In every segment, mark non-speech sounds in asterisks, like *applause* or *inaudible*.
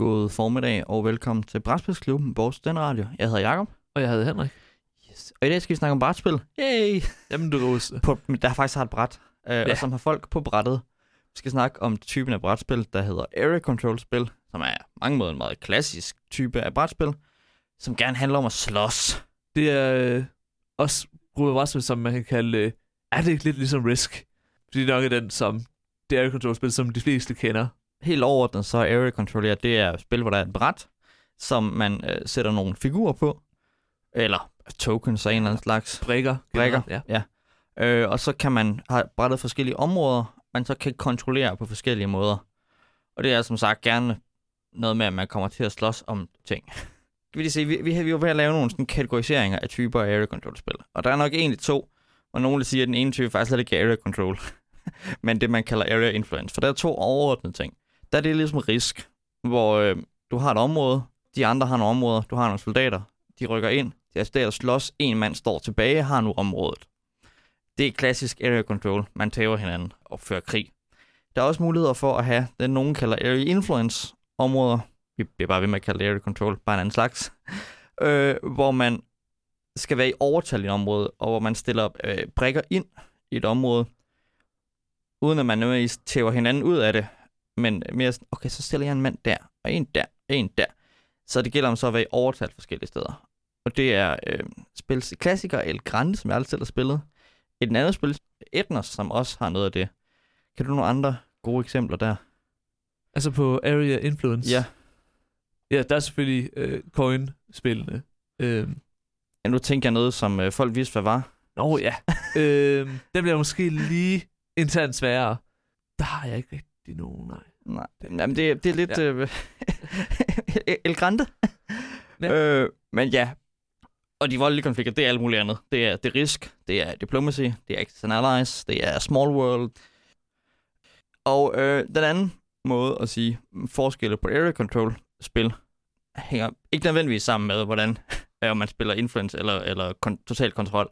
God formiddag og velkommen til Brætspilsklubben, vores den radio. Jeg hedder Jakob. Og jeg hedder Henrik. Yes. Og i dag skal vi snakke om brætspil. Yay! Jamen, du Rose. På, der faktisk har et bræt, øh, ja. Og som har folk på brættet. Vi skal snakke om typen af brætspil, der hedder Area Control Spil, som er mange måder en meget klassisk type af brætspil, som gerne handler om at slås. Det er øh, også gruppe brætspil, som man kan kalde... Øh, er det ikke lidt ligesom Risk? Fordi det nok er den, som det er control-spil, som de fleste kender. Helt overordnet så er Area Control, ja, det er et spil, hvor der er et bræt, som man øh, sætter nogle figurer på, eller tokens af en eller anden slags. Brikker. Brikker. Ja. Øh, og så kan man have brættet forskellige områder, man så kan kontrollere på forskellige måder. Og det er som sagt gerne noget med, at man kommer til at slås om ting. Vil lige sige, vi, vi, vi jo ved at lave nogle sådan kategoriseringer af typer af area control spil. Og der er nok egentlig to, og nogle siger, at den ene type faktisk slet ikke er area control, *laughs* men det man kalder area influence. For der er to overordnede ting. Der er det ligesom risk, hvor øh, du har et område, de andre har nogle områder, du har nogle soldater, de rykker ind, de er stedet slås, en mand står tilbage, har nu området. Det er klassisk area control. Man tæver hinanden og fører krig. Der er også muligheder for at have det, nogen kalder area influence områder. Vi bliver bare ved med at kalde det area control, bare en anden slags. *laughs* Øh, hvor man skal være i overtal i et område, og hvor man stiller øh, brikker ind i et område, uden at man nødvendigvis tæver hinanden ud af det, men mere sådan, okay, så stiller jeg en mand der, og en der, og en der. Så det gælder om så at være i overtal forskellige steder. Og det er øh, spils klassiker El Grande, som jeg altid selv har spillet. Et andet spil, Etnos, som også har noget af det. Kan du nogle andre gode eksempler der? Altså på Area Influence. Ja. Ja, der er selvfølgelig øh, coin-spillene. Øh, ja nu tænker jeg noget, som øh, folk vidste, hvad var. Nå ja. øh, den bliver måske lige internt sværere. Der har jeg ikke rigtig nogen, nej. Nej, jamen det, det er lidt Ja. øh, *laughs* El Grande. Ja. Øh, men ja, og de voldelige konflikter, det er alt muligt andet. Det er, det er risk, det er diplomacy, det er Access and Allies, det er small world. Og øh, den anden måde at sige forskelle på area control spil hænger ikke nødvendigvis sammen med, hvordan *laughs* om man spiller influence eller, eller kon- total kontrol.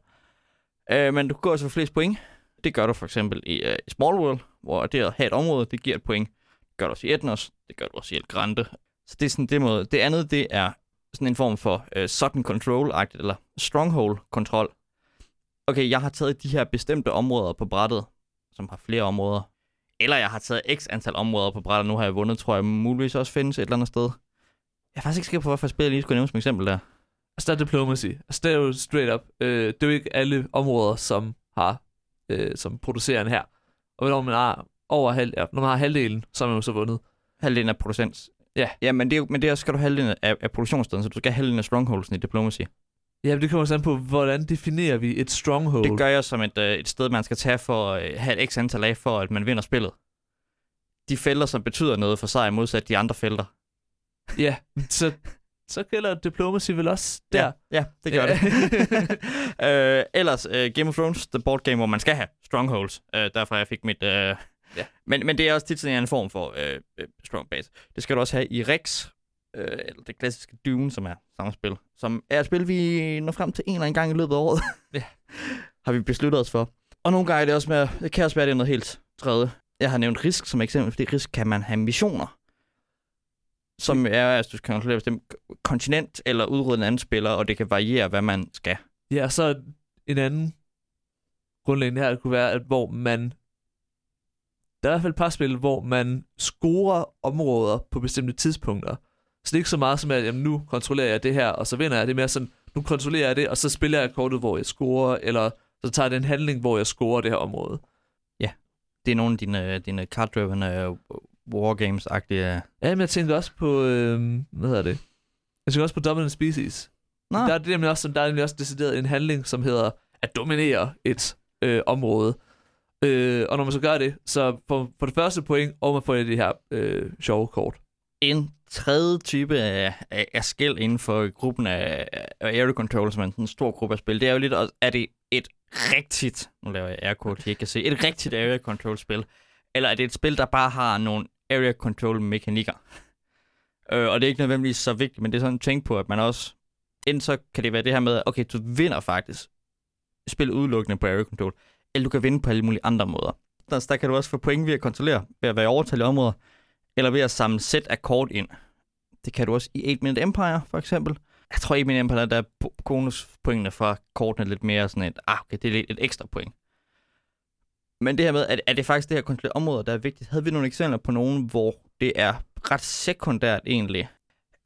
Øh, men du går altså for flest point. Det gør du for eksempel i, øh, i Small World, hvor det at have et område, det giver et point. Gør du også i Etnos, det gør du også i El Grande. Så det er sådan det måde. Det andet, det er sådan en form for øh, sudden control eller stronghold kontrol. Okay, jeg har taget de her bestemte områder på brættet, som har flere områder. Eller jeg har taget x antal områder på brættet, nu har jeg vundet, tror jeg muligvis også findes et eller andet sted. Jeg er faktisk ikke sikker på, hvorfor jeg spiller lige skulle nævne som eksempel der. Altså, der er diplomacy. Altså, det er jo straight up. Øh, det er jo ikke alle områder, som har, øh, som producerer en her. Og hvornår man har over halv, ja, når man har halvdelen, så har man jo så vundet. Halvdelen af producent. Ja. Ja, men det, er, jo- men det er, skal du halvdelen af, af produktionssteden, så du skal halvdelen af strongholdsen i diplomacy. Ja, men det kommer sådan på, hvordan definerer vi et stronghold? Det gør jeg som et, øh, et sted, man skal tage for at øh, have et x antal af, for at man vinder spillet. De felter, som betyder noget for sig, modsat de andre felter. Ja, så, så gælder diplomacy vel også der. Ja, ja det gør Ja. det. *laughs* øh, ellers, øh, Game of Thrones, the board game, hvor man skal have strongholds. Øh, derfor jeg fik mit... Øh, Ja. men, men det er også tit sådan en form for øh, øh, strong base. Det skal du også have i Rex, øh, eller det klassiske Dune, som er samme spil. Som er et spil, vi når frem til en eller anden gang i løbet af året. *laughs* Ja. har vi besluttet os for. Og nogle gange er det også med, det kan også være, det er noget helt tredje. Jeg har nævnt Risk som eksempel, fordi Risk kan man have missioner. Som er, at du kan kontrollere bestemt kontinent eller udrydde en anden spiller, og det kan variere, hvad man skal. Ja, og så en anden grundlæggende her kunne være, at hvor man... Der er i hvert fald et par spil, hvor man scorer områder på bestemte tidspunkter. Så det er ikke så meget som, at jamen, nu kontrollerer jeg det her, og så vinder jeg. Det er mere sådan, nu kontrollerer jeg det, og så spiller jeg kortet, hvor jeg scorer, eller så tager jeg den handling, hvor jeg scorer det her område. Det er nogle af dine, dine card-driven uh, wargames-agtige... Ja, men jeg tænker også på, øh, hvad hedder det? Jeg tænker også på Dominant Species. Nå, Der er, det nemlig også, der er nemlig også decideret en handling, som hedder at dominere et øh, område. Øh, og når man så gør det, så får på det første point, og man får det her øh, sjove kort. en tredje type af, af, af skæld inden for gruppen af, af area control, som er en stor gruppe af spil, det er jo lidt, er det et rigtigt, nu laver jeg airquote, jeg kan se, et rigtigt area control spil, eller er det et spil, der bare har nogle area control mekanikker? Øh, og det er ikke nødvendigvis så vigtigt, men det er sådan at tænke på, at man også, enten så kan det være det her med, okay, du vinder faktisk spil udelukkende på area control, eller du kan vinde på alle mulige andre måder. Der, der kan du også få point ved at kontrollere, ved at være i overtal i områder, eller ved at samle sæt af kort ind. Det kan du også i 8 Minute Empire, for eksempel. Jeg tror, i 8 Minute Empire, der er bonuspointene fra kortene lidt mere sådan et, ah, okay, det er lidt et ekstra point. Men det her med, at, at det faktisk det her kontrollerede områder, der er vigtigt. Havde vi nogle eksempler på nogen, hvor det er ret sekundært egentlig?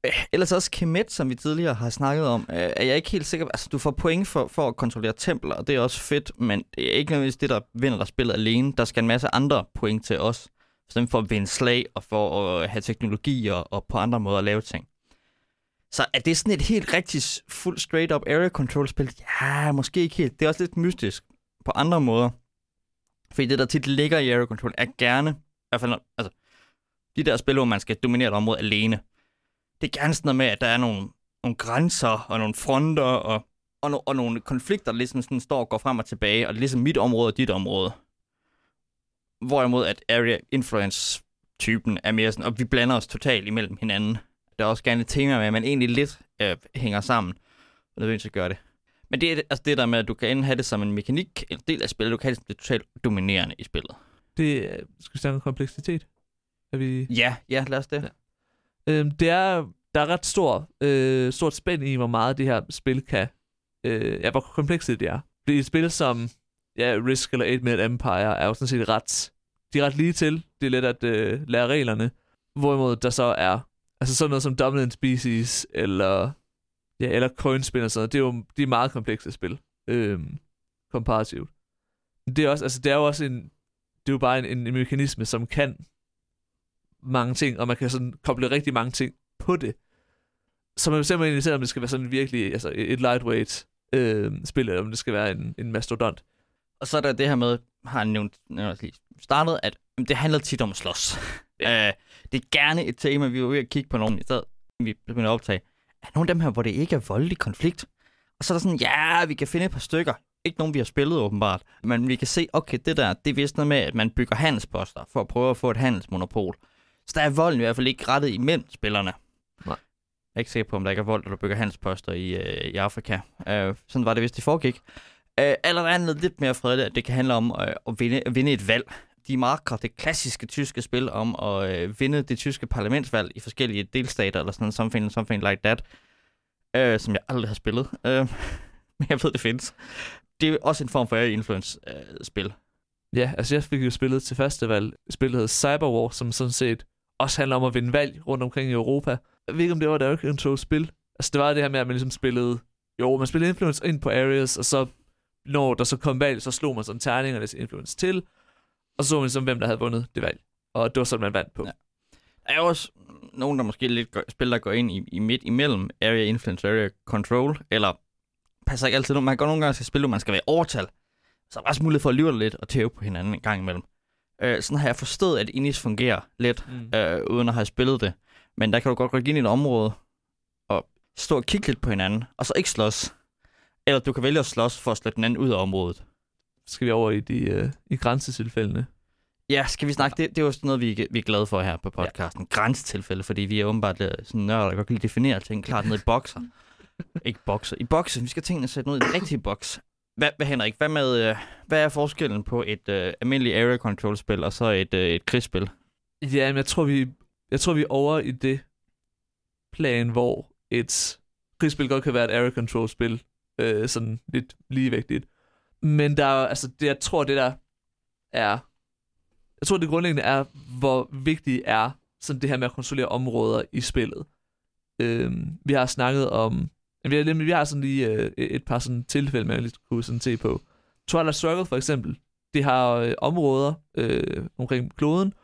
Øh, ellers også Kemet, som vi tidligere har snakket om, øh, er jeg ikke helt sikker Altså, du får point for, for at kontrollere templer, og det er også fedt, men det er ikke nødvendigvis det, der vinder der spillet alene. Der skal en masse andre point til os, for at vinde slag og for at have teknologi og, og på andre måder at lave ting. Så er det sådan et helt rigtigt fuld straight up area control spil? Ja, måske ikke helt. Det er også lidt mystisk på andre måder. Fordi det, der tit ligger i area control, er gerne, i hvert fald, altså, de der spil, hvor man skal dominere et område alene. Det er gerne sådan noget med, at der er nogle, nogle grænser og nogle fronter og, og, no, og nogle konflikter, der ligesom sådan står og går frem og tilbage, og det er ligesom mit område og dit område. Hvorimod at area influence typen er mere sådan, og vi blander os totalt imellem hinanden. Der er også gerne et tema med, at man egentlig lidt øh, hænger sammen, og nødvendigvis gøre det. Men det er altså det der med, at du kan enten have det som en mekanik, en del af spillet, du kan have det totalt dominerende i spillet. Det er, skal vi snakke om kompleksitet? Er vi... Ja, ja, lad os det. Ja. Øh, det er, der er ret stor, øh, stort spænd i, hvor meget det her spil kan, øh, ja, hvor komplekst det er. Det er et spil som, ja, Risk eller 8 Minute Empire er jo sådan set ret, de er ret lige til. Det er let at øh, lære reglerne. Hvorimod der så er, altså sådan noget som Dominant Species, eller Ja, eller Coinspin og sådan noget. Det er jo de er meget komplekse spil. Øh, komparativt. Det er, også, altså, det er jo også en, det er jo bare en, en, en mekanisme, som kan mange ting, og man kan sådan koble rigtig mange ting på det. Så man bestemmer egentlig selv, om det skal være sådan virkelig altså et lightweight øh, spil, eller om det skal være en, en mastodont. Og så er der det her med, har han nævnt, lige startet, at det handler tit om at slås. Ja. Øh, det er gerne et tema, vi er ved at kigge på nogen i stedet, vi begynder at optage er nogle af dem her, hvor det ikke er voldelig konflikt. Og så er der sådan, ja, vi kan finde et par stykker. Ikke nogen, vi har spillet åbenbart. Men vi kan se, okay, det der, det er vist noget med, at man bygger handelsposter for at prøve at få et handelsmonopol. Så der er volden i hvert fald ikke rettet imellem spillerne. Nej. Jeg er ikke sikker på, om der ikke er vold, når du bygger handelsposter i, øh, i Afrika. Øh, sådan var det, hvis det foregik. Øh, eller andet lidt mere fredeligt, at det kan handle om øh, at, vinde, at vinde et valg de marker det klassiske tyske spil om at øh, vinde det tyske parlamentsvalg i forskellige delstater, eller sådan something, something like that, øh, som jeg aldrig har spillet. Øh, *laughs* men jeg ved, det findes. Det er også en form for influence-spil. Øh, ja, altså jeg fik jo spillet til festival, spillet hedder Cyberwar, som sådan set også handler om at vinde valg rundt omkring i Europa. Jeg ved ikke, om det var et Area Control spil. Altså det var det her med, at man ligesom spillede, jo, man spillede influence ind på areas, og så når der så kom valg, så slog man sådan terningernes influence til, og så så man ligesom, hvem der havde vundet det valg. Og det var sådan, man vandt på. Ja. Der er også nogen, der måske lidt spil, der går ind i, i midt imellem Area Influence Area Control, eller passer ikke altid. Man går nogle gange til spil, hvor man skal være overtal. Så er der også mulighed for at lyve lidt og tæve på hinanden en gang imellem. Øh, sådan har jeg forstået, at Inis fungerer lidt, mm. øh, uden at have spillet det. Men der kan du godt gå ind i et område og stå og kigge lidt på hinanden, og så ikke slås. Eller du kan vælge at slås for at slå den anden ud af området skal vi over i de uh, i grænsetilfældene. Ja, skal vi snakke? Det, det er jo sådan noget, vi, vi er glade for her på podcasten. Ja. Grænsetilfælde, fordi vi er åbenbart uh, sådan nørder, der godt kan definere ting klart ned i bokser. *laughs* Ikke bokser. I bokser. Vi skal tingene sætte ned i den rigtige boks. Hvad, hvad Henrik, hvad, med, øh, hvad er forskellen på et uh, almindeligt area control spil og så et, uh, et krigsspil? Ja, men jeg tror, vi, jeg tror, vi er over i det plan, hvor et krigsspil godt kan være et area control spil, øh, sådan lidt ligevægtigt. Men der er, altså, det, jeg tror, det der er... Jeg tror, det grundlæggende er, hvor vigtigt er sådan det her med at kontrollere områder i spillet. Øh, vi har snakket om... Vi har, vi har sådan lige øh, et par sådan tilfælde, man lige kunne sådan se på. Twilight Circle for eksempel, det har øh, områder øh, omkring kloden,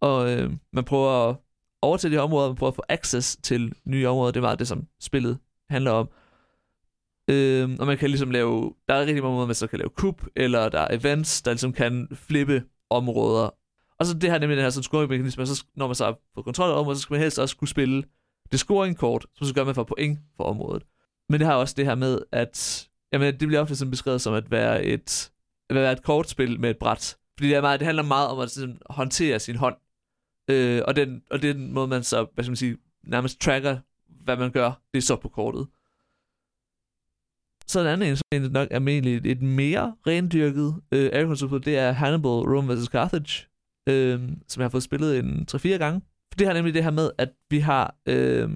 og øh, man prøver at overtage de områder, man prøver at få access til nye områder. Det er meget det, som spillet handler om. Øh, og man kan ligesom lave, der er rigtig mange måder, man så kan lave kub, eller der er events, der ligesom kan flippe områder. Og så det her nemlig den her sådan scoringmekanisme, så når man så er på kontrol af området, så skal man helst også kunne spille det scoring-kort, som så gør man for point for området. Men det har også det her med, at jamen, det bliver ofte sådan beskrevet som at være et, at være et kortspil med et bræt. Fordi det, er meget, det handler meget om at sådan, håndtere sin hånd. Øh, og, den, og det er den måde, man så, hvad skal man sige, nærmest tracker, hvad man gør, det er så på kortet. Så en anden en, som nok er egentlig et mere rendyrket øh, area det er Hannibal, Rome vs. Carthage, øh, som jeg har fået spillet en 3-4 gange. For det har nemlig det her med, at vi har, øh,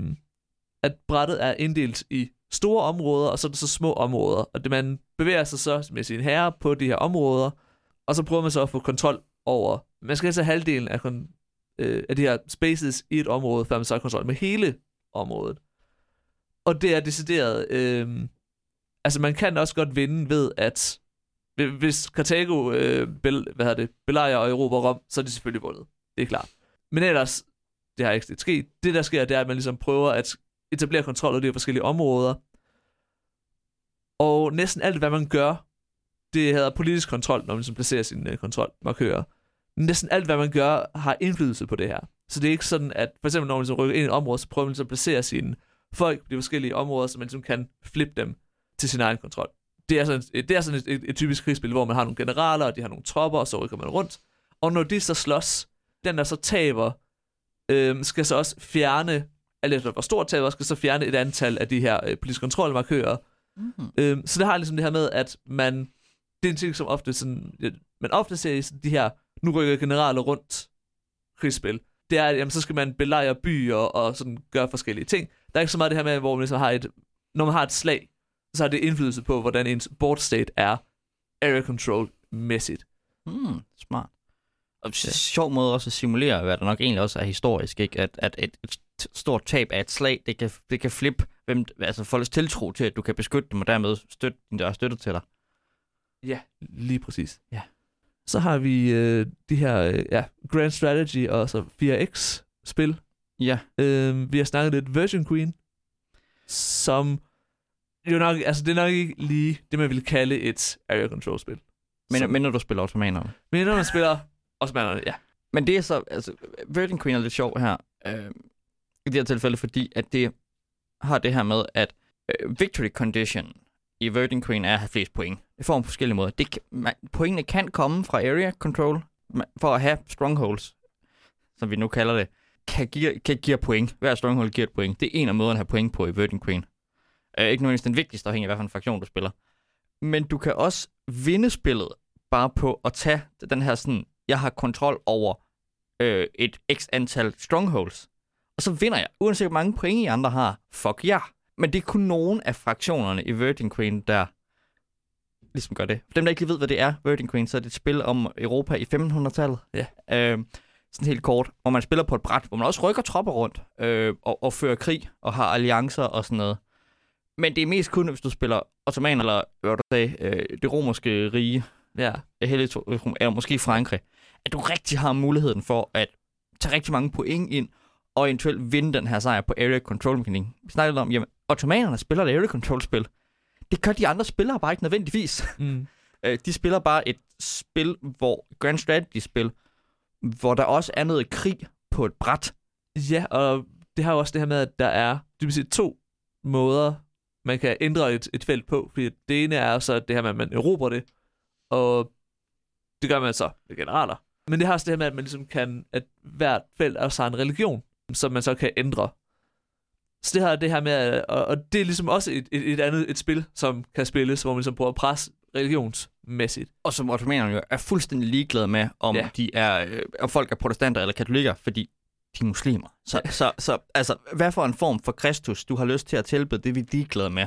at brættet er inddelt i store områder, og så er det så små områder. Og det, man bevæger sig så med sin herre på de her områder, og så prøver man så at få kontrol over, man skal altså halvdelen af, kon- øh, af de her spaces i et område, før man så har kontrol med hele området. Og det er decideret, øh, altså man kan også godt vinde ved, at hvis Carthago øh, bel, hvad hedder det, belejrer og erobrer Rom, så er de selvfølgelig vundet. Det er klart. Men ellers, det har ikke sket. Det, der sker, det er, at man ligesom prøver at etablere kontrol over de her forskellige områder. Og næsten alt, hvad man gør, det hedder politisk kontrol, når man så placerer sine øh, kontrolmarkører. Næsten alt, hvad man gør, har indflydelse på det her. Så det er ikke sådan, at for eksempel når man så rykker ind i et område, så prøver man så at placere sine folk på de forskellige områder, så man så kan flippe dem til sin egen kontrol. Det er sådan, et, det er sådan et, et, et typisk krigsspil, hvor man har nogle generaler, og de har nogle tropper, og så rykker man rundt. Og når de så slås, den der så taber, øh, skal så også fjerne, eller hvor stor taber, skal så fjerne et antal af de her øh, politisk kontrolmarkører. Mm. Øh, så det har ligesom det her med, at man, det er en ting, som ofte sådan, man ofte ser i sådan de her, nu rykker generaler rundt krigsspil. Det er, at jamen, så skal man belejre byer og sådan gøre forskellige ting. Der er ikke så meget det her med, hvor man ligesom har et, når man har et slag, så har det indflydelse på, hvordan ens board state er area control-mæssigt. Mm, smart. Og ja. sjov måde også at simulere, hvad der nok egentlig også er historisk, ikke? At, at et, et stort tab af et slag, det kan, det kan flippe hvem, altså folks tiltro til, at du kan beskytte dem, og dermed støtte, der er støttet til dig. Ja, lige præcis. Ja. Så har vi øh, de her øh, ja, Grand Strategy og så 4X-spil. Ja. Øh, vi har snakket lidt Virgin Queen, som jo nok, altså det er nok ikke lige det, man vil kalde et area control-spil. Men, Som- men når du spiller ottomanerne. Men når man spiller Osmanerne, ja. Men det er så, altså, Virgin Queen er lidt sjov her, øh, i det her tilfælde, fordi at det har det her med, at øh, victory condition i Virgin Queen er at have flest point. Det får man på forskellige måder. Det, man, pointene kan komme fra area control, man, for at have strongholds, som vi nu kalder det, kan give, kan give point. Hver stronghold giver et point. Det er en af måderne at have point på i Virgin Queen. Øh, ikke nødvendigvis den vigtigste, afhængig af, hvilken fraktion du spiller. Men du kan også vinde spillet bare på at tage den her sådan, jeg har kontrol over øh, et x antal strongholds. Og så vinder jeg, uanset hvor mange point I andre har. Fuck ja. Yeah. Men det er kun nogen af fraktionerne i Virgin Queen, der ligesom gør det. For dem, der ikke lige ved, hvad det er, Virgin Queen, så er det et spil om Europa i 1500-tallet. Ja. Øh, sådan helt kort, hvor man spiller på et bræt, hvor man også rykker tropper rundt øh, og, og fører krig og har alliancer og sådan noget. Men det er mest kun, hvis du spiller ottoman eller hvad du sagde, øh, det romerske rige, Ja. Eller måske Frankrig, at du rigtig har muligheden for at tage rigtig mange point ind, og eventuelt vinde den her sejr på area control mekanik. Vi snakkede om, jamen, ottomanerne spiller et area control spil. Det gør de andre spillere bare ikke nødvendigvis. Mm. *laughs* Øh, de spiller bare et spil, hvor Grand Strategy spil, hvor der også er noget krig på et bræt. Ja, og det har jo også det her med, at der er dybest set to måder, man kan ændre et, et felt på. Fordi det ene er så det her med, at man erobrer det, og det gør man så med generaler. Men det har også det her med, at man ligesom kan, at hvert felt også har en religion, som man så kan ændre. Så det har det her med, og, og det er ligesom også et, et, et andet et spil, som kan spilles, hvor man ligesom prøver at presse religionsmæssigt. Og som ottomanerne jo er fuldstændig ligeglade med, om Ja. de er, øh, om folk er protestanter eller katolikker, fordi de er muslimer. Så, Ja. så, så altså, hvad for en form for Kristus, du har lyst til at tilbede, det er vi ligeglade med.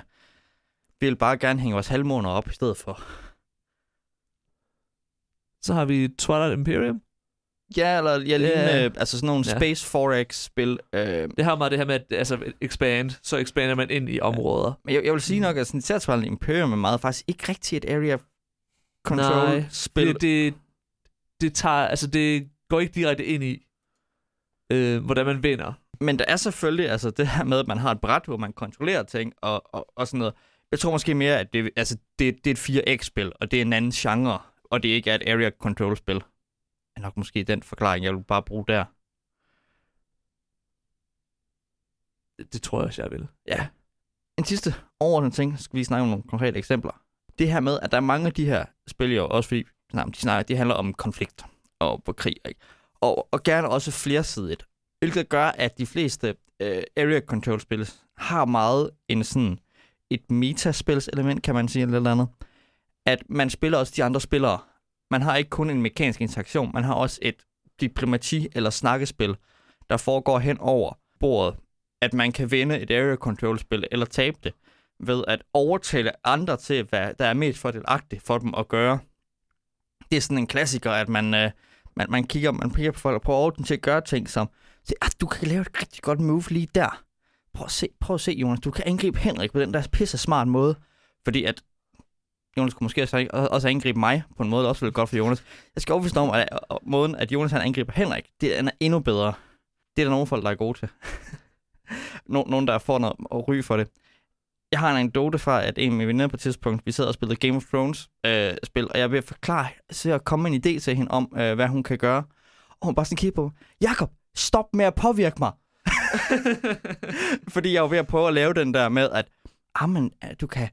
Vi vil bare gerne hænge vores halvmåner op i stedet for. Så har vi Twilight Imperium. Ja, eller ja, lignende, Ja. altså sådan nogle Ja. Space Forex-spil. Øh, Det har meget det her med, at altså, expand, så expander man ind i områder. men jeg, jeg vil sige nok, at sådan, Teatralen Imperium er meget faktisk ikke rigtig et area control-spil. Det, det, det, tager, altså det går ikke direkte ind i, øh, hvordan man vinder. Men der er selvfølgelig altså det her med, at man har et bræt, hvor man kontrollerer ting og, og, og sådan noget. Jeg tror måske mere, at det, altså, det, det er et 4X-spil, og det er en anden genre, og det ikke er et area control-spil. Er nok måske den forklaring, jeg vil bare bruge der. Det, det tror jeg også, jeg vil. Ja. En sidste overordnet ting, skal vi snakke om nogle konkrete eksempler. Det her med, at der er mange af de her spil, jo også fordi nej, de, snakker, de handler om konflikt og på krig, ikke? Og, og gerne også flersidigt. Hvilket gør, at de fleste øh, area control spil har meget en sådan et metaspilselement, kan man sige, eller andet. At man spiller også de andre spillere. Man har ikke kun en mekanisk interaktion, man har også et diplomati- eller snakkespil, der foregår hen over bordet, at man kan vinde et area control-spil eller tabe det ved at overtale andre til, hvad der er mest fordelagtigt for dem at gøre. Det er sådan en klassiker, at man, øh, man, man, kigger, man kigger på folk og prøver dem til at gøre ting som, at ah, du kan lave et rigtig godt move lige der. Prøv at se, prøv at se Jonas, du kan angribe Henrik på den der pisse smart måde. Fordi at Jonas kunne måske også, også angribe mig på en måde, der også ville godt for Jonas. Jeg skal overbevise om, at måden, at Jonas han angriber Henrik, det er endnu bedre. Det er der nogle folk, der er gode til. *laughs* Nå, nogen, der får noget at ryge for det. Jeg har en anekdote fra, at en af mine venner på et tidspunkt, vi sad og spillede Game of Thrones øh, spil, og jeg vil forklare, så jeg komme en idé til hende om, øh, hvad hun kan gøre. Og hun bare sådan kigger på Jakob, stop med at påvirke mig. *laughs* Fordi jeg var ved at prøve at lave den der med, at ah, men, øh, du kan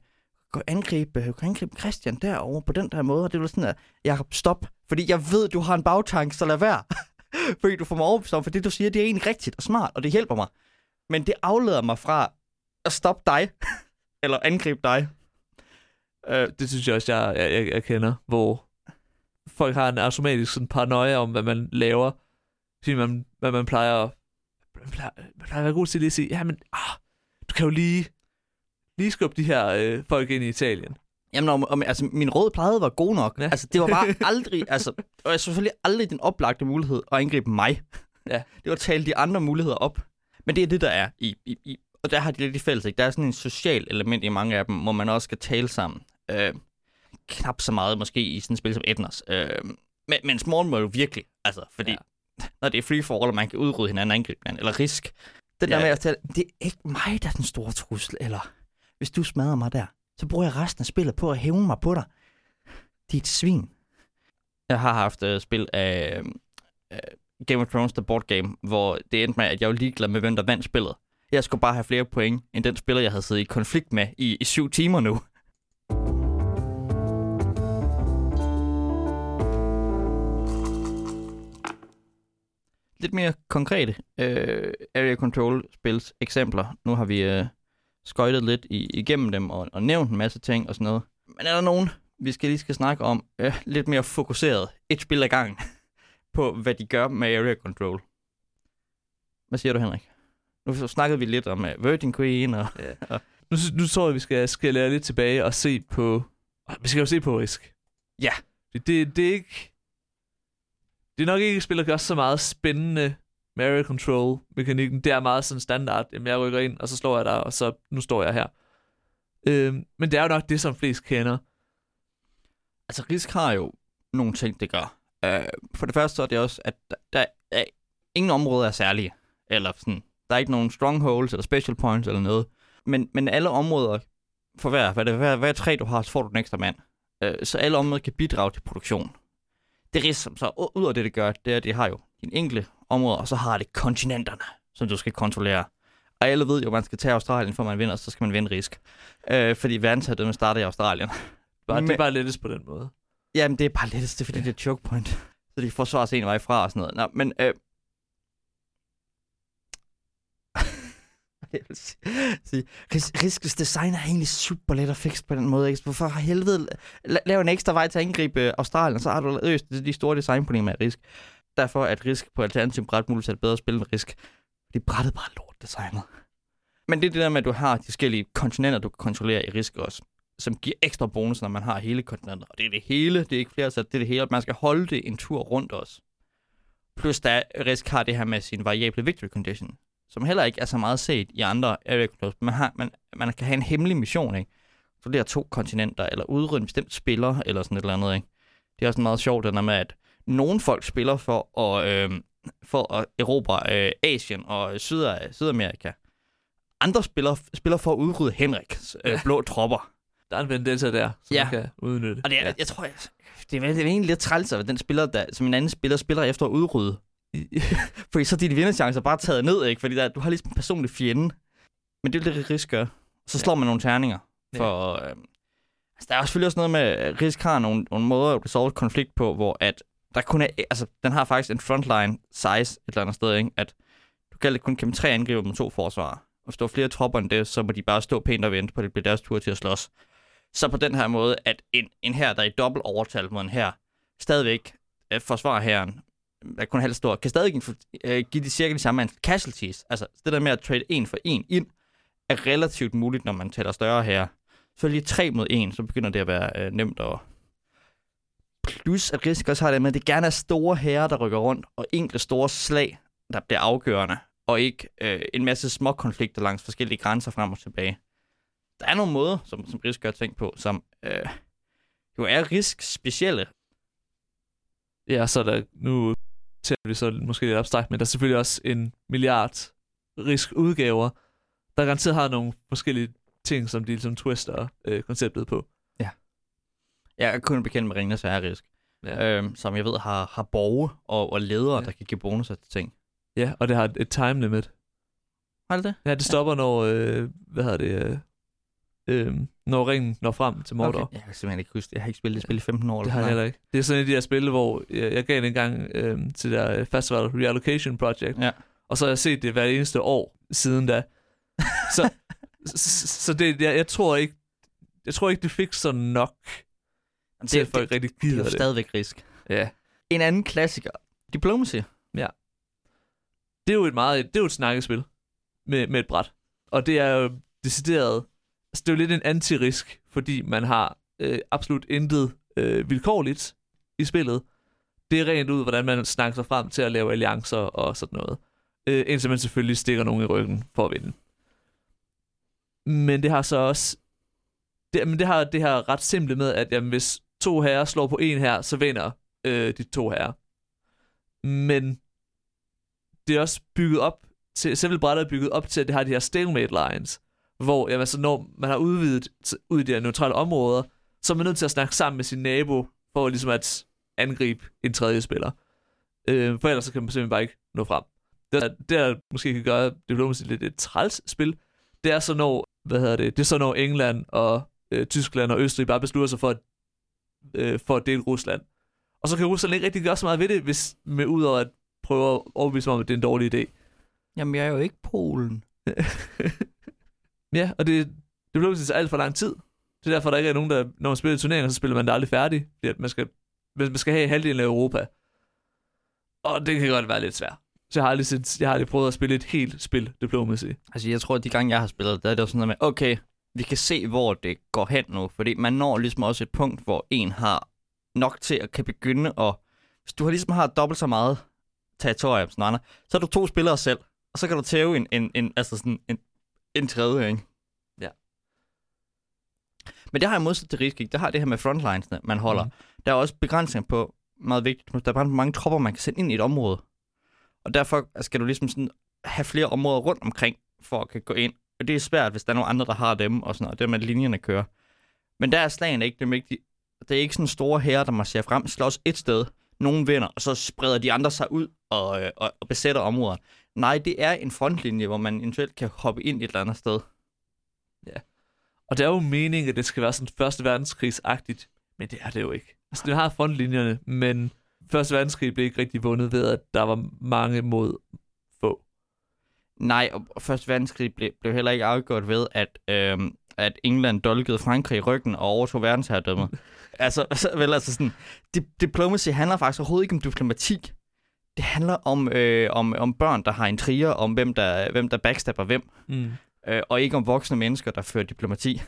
gå angribe, øh, kan angribe Christian derovre på den der måde, og det var sådan, at Jacob, stop, fordi jeg ved, du har en bagtank, så lad være. *laughs* fordi du får mig overbevist om, for det du siger, det er egentlig rigtigt og smart, og det hjælper mig. Men det afleder mig fra at stoppe dig, *laughs* eller angribe dig. Øh, det synes jeg også, jeg, jeg, jeg, jeg kender, hvor folk har en automatisk sådan paranoia om, hvad man laver. Fordi man, hvad man plejer man plejer, man plejer at være god til lige at sige, ja, men ah, du kan jo lige, lige skubbe de her øh, folk ind i Italien. Jamen, om, om, altså, min råd plejede var god nok. Ja. Altså, det var bare *laughs* aldrig, altså, og jeg selvfølgelig aldrig den oplagte mulighed at angribe mig. Ja. *laughs* Det var at tale de andre muligheder op. Men det er det, der er i, i, i og der har de lidt i fælles, ikke? Der er sådan en social element i mange af dem, hvor man også skal tale sammen. Øh, knap så meget måske i sådan et spil som Etners. Øh, men, men Small må jo virkelig, altså, fordi ja. *laughs* når det er free for all, og man kan udrydde hinanden angribe hinanden, eller risk. Den ja. der med at tale, det er ikke mig, der er den store trussel, eller hvis du smadrer mig der, så bruger jeg resten af spillet på at hæve mig på dig. Dit svin. Jeg har haft uh, spil af uh, Game of Thrones, The Board Game, hvor det endte med, at jeg var ligeglad med, hvem der vandt spillet. Jeg skulle bare have flere point, end den spiller, jeg havde siddet i konflikt med i, i syv timer nu. Lidt mere konkrete uh, area control spils eksempler. Nu har vi uh, skøjtet lidt i, igennem dem og, og nævnt en masse ting og sådan noget. Men er der nogen, vi skal lige skal snakke om, øh, lidt mere fokuseret, et spil ad gang, *laughs* på hvad de gør med area control? Hvad siger du, Henrik? Nu snakkede vi lidt om uh, Virgin Queen og... Ja. *laughs* og nu, nu tror jeg, vi skal, skal lære lidt tilbage og se på... Vi skal jo se på risk. Ja. Det, det, det er ikke... Det er nok ikke et spil, der gør så meget spændende med control mekanikken, det er meget sådan standard. Jamen, jeg rykker ind, og så slår jeg der, og så nu står jeg her. Øhm, men det er jo nok det, som flest kender. Altså, Risk har jo nogle ting, det gør. Øh, for det første så er det også, at der, der er ingen områder er særlige. Eller sådan, der er ikke nogen strongholds eller special points eller noget. Men, men alle områder, for hver, hvad det, hver, hver tre du har, så får du den ekstra mand. Øh, så alle områder kan bidrage til produktion. Det Risk, som så ud af det, det gør, det er, at de har jo din enkle områder, og så har det kontinenterne, som du skal kontrollere. Og alle ved jo, at man skal tage Australien, for man vinder, så skal man vinde risk. Øh, fordi verdensherredømmet starter i Australien. *laughs* Bare, det er bare lettest på den måde. Jamen, det er bare lettest, det er fordi, ja. det er choke point. *laughs* Så de forsvarer sig en vej fra og sådan noget. Nå, men... Øh, *laughs* jeg vil sige, Riskes design er egentlig super let at fikse på den måde. Ikke? Hvorfor har helvede lave en ekstra vej til at angribe Australien, så har du løst de store designproblemer af Risk derfor, at Risk på alternativ bræt muligt er bedre spil end Risk. Det brættet bare lort designet. Men det er det der med, at du har de forskellige kontinenter, du kan kontrollere i Risk også, som giver ekstra bonus, når man har hele kontinenter. Og det er det hele, det er ikke flere sæt, det er det hele. Man skal holde det en tur rundt også. Plus der Risk har det her med sin variable victory condition, som heller ikke er så meget set i andre area controls. Man, har, man, man kan have en hemmelig mission, ikke? Så det er to kontinenter, eller udrydde en bestemt spiller, eller sådan et eller andet, ikke? Det er også meget sjovt, det der med, at nogle folk spiller for at, øh, for at erobre øh, Asien og Syd Sydamerika. Andre spiller, spiller for at udrydde Henriks øh, ja. blå tropper. Der er en vendetta der, som ja. kan udnytte. Og det er, ja. jeg tror, jeg, det er, det er egentlig lidt træls, at den spiller, der, som en anden spiller, spiller efter at udrydde. *laughs* fordi så er dine vinderchancer bare taget ned, ikke? Fordi der, du har ligesom en personlig fjende. Men det er lidt risk gør. Så slår ja. man nogle terninger. For, ja. øh, altså, der er selvfølgelig også noget med, at risk har nogle, nogle måder at resolve konflikt på, hvor at der kun er, altså, den har faktisk en frontline size et eller andet sted, ikke? at du kan kun kæmpe tre angriber med to forsvarer. Og hvis du har flere tropper end det, så må de bare stå pænt og vente på, at det bliver deres tur til at slås. Så på den her måde, at en, en her, der er i dobbelt overtal mod en her, stadigvæk øh, forsvarer herren er kun halvt stor, kan stadig give, øh, give de cirka de samme antal casualties. Altså, det der med at trade en for en ind, er relativt muligt, når man tæller større her. Så lige 3 mod 1, så begynder det at være øh, nemt at... Plus at Risk også har det med, at det gerne er store herrer, der rykker rundt, og enkle store slag, der bliver afgørende, og ikke øh, en masse små konflikter langs forskellige grænser frem og tilbage. Der er nogle måder, som, som Risk har tænkt på, som øh, jo er Risk specielle. Ja, så der nu tænker vi så måske lidt abstrakt, men der er selvfølgelig også en milliard risk udgaver, der garanteret har nogle forskellige ting, som de ligesom twister øh, konceptet på. Jeg er kun bekendt med Ringnes Risk, Ja. øhm, som jeg ved har, har borge og, og ledere, Ja. ja. der kan give bonusser til ting. ja, og det har et, time limit. Har det det? Ja, det stopper, når, øh, hvad hedder det, øh, øh, når ringen når frem til Mordor. Okay. Jeg kan simpelthen ikke huske. Jeg har ikke spillet det spil i 15 år. Det har jeg heller ikke. Det er sådan et af de her spil, hvor jeg, jeg gav det en gang øh, til der Festival Reallocation Project, Ja. og så har jeg set det hver eneste år siden da. Så, *laughs* så, så det, jeg, jeg tror ikke, jeg tror ikke, det fik så nok til, det, at folk det, rigtig det er gider jo det. stadigvæk risk. Ja. En anden klassiker. Diplomacy. Det er jo et meget, det er jo et snakkespil med, med et bræt. Og det er jo decideret, altså det er jo lidt en anti-risk, fordi man har øh, absolut intet øh, vilkårligt i spillet. Det er rent ud, hvordan man snakker sig frem til at lave alliancer og sådan noget. Øh, indtil man selvfølgelig stikker nogen i ryggen for at vinde. Men det har så også... Det, men det har det her ret simple med, at jamen, hvis to herrer slår på en her, så vinder øh, de to herrer. Men det er også bygget op til, selve brættet er bygget op til, at det har de her stalemate lines, hvor jamen, altså, når man har udvidet ud i de her neutrale områder, så er man nødt til at snakke sammen med sin nabo, for ligesom at angribe en tredje spiller. Øh, for ellers så kan man simpelthen bare ikke nå frem. Det, der, det der måske kan gøre Diplomacy lidt et træls spil, det er så når, hvad hedder det, det er så når England og øh, Tyskland og Østrig bare beslutter sig for at, øh, for at dele Rusland. Og så kan Rusland ikke rigtig gøre så meget ved det, hvis med ud over at prøve at overbevise mig om, at det er en dårlig idé. Jamen, jeg er jo ikke Polen. *laughs* ja, og det, det blev til alt for lang tid. Det er derfor, der ikke er nogen, der, når man spiller turneringer, så spiller man det aldrig færdigt. Fordi at man skal, hvis man skal have halvdelen af Europa. Og det kan godt være lidt svært. Så jeg har aldrig, set, jeg har aldrig prøvet at spille et helt spil Diplomacy. Altså, jeg tror, at de gange, jeg har spillet, der er det sådan noget med, okay, vi kan se, hvor det går hen nu. Fordi man når ligesom også et punkt, hvor en har nok til at kan begynde at... Hvis du har ligesom har dobbelt så meget territorium som andre, så er du to spillere selv. Og så kan du tæve en, en, en, altså sådan en, en tredje, ikke? Ja. Men det har jeg modsat til Rigsgik. Det har det her med frontlinesene, man holder. Mm. Der er også begrænsninger på, meget vigtigt, der er bare mange tropper, man kan sende ind i et område. Og derfor skal du ligesom sådan have flere områder rundt omkring, for at kan gå ind. Det er svært, hvis der er nogle andre, der har dem, og sådan noget. Det med, at linjerne kører. Men der er slagene ikke det vigtige. Det er ikke sådan store herrer, der marcherer frem, slås et sted, nogen vinder, og så spreder de andre sig ud og, øh, og, og besætter områder. Nej, det er en frontlinje, hvor man eventuelt kan hoppe ind et eller andet sted. Og det er jo meningen, at det skal være sådan første verdenskrigsagtigt, men det er det jo ikke. Altså, det har frontlinjerne, men første verdenskrig blev ikke rigtig vundet ved, at der var mange mod. Nej, og Første Verdenskrig blev, blev heller ikke afgjort ved, at, øhm, at England dolkede Frankrig i ryggen og overtog verdensherredømmet. *laughs* altså, så, vel, altså sådan, di- diplomacy handler faktisk overhovedet ikke om diplomati. Det handler om, øh, om, om børn, der har intriger, om hvem der, hvem der backstabber hvem, Mm. øh, og ikke om voksne mennesker, der fører diplomati.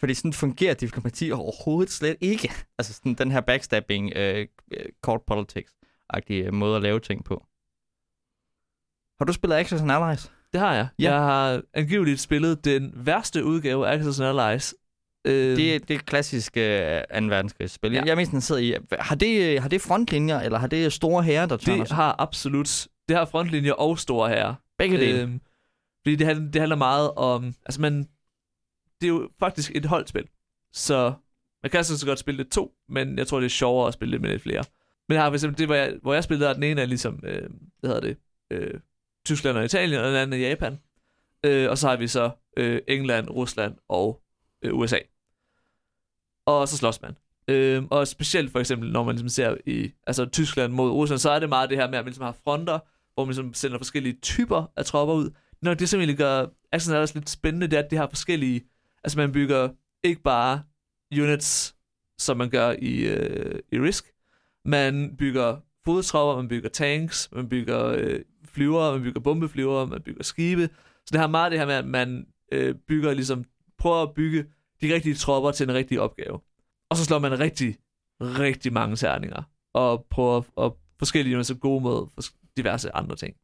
Fordi sådan fungerer diplomati overhovedet slet ikke. Altså sådan den her backstabbing, øh, øh, court politics-agtige øh, måde at lave ting på. Har du spillet Access and Allies? Det har jeg. Ja. Jeg har angiveligt spillet den værste udgave af Access and Allies. Øh, Det, det er klassisk øh, 2. verdenskrigsspil. Ja. Jeg er mest interesseret i, har det, øh, har det frontlinjer, eller har det store herrer, der tørner det har absolut... Det har frontlinjer og store herrer. Begge dele. Øhm, fordi det handler, det handler meget om... Altså, man, det er jo faktisk et holdspil. Så man kan så godt spille det to, men jeg tror, det er sjovere at spille det med lidt flere. Men jeg har for eksempel det, hvor jeg, hvor jeg spillede, der er den ene er ligesom, øh, hvad hedder det, øh, Tyskland og Italien, og den anden er Japan. Øh, og så har vi så øh, England, Rusland og øh, USA. Og så slås man. Øh, og specielt for eksempel, når man ligesom ser i altså Tyskland mod Rusland, så er det meget det her med, at man ligesom har fronter, hvor man ligesom sender forskellige typer af tropper ud. Når det, som egentlig gør Action Allies lidt spændende, det er, at de har forskellige... Altså man bygger ikke bare units, som man gør i, øh, i Risk. Man bygger fodtropper, man bygger tanks, man bygger øh, flyvere, man bygger bombeflyvere, man bygger skibe. Så det har meget det her med, at man øh, bygger ligesom, prøver at bygge de rigtige tropper til en rigtig opgave. Og så slår man rigtig, rigtig mange terninger, og prøver at forskellige units så gode mod diverse andre ting.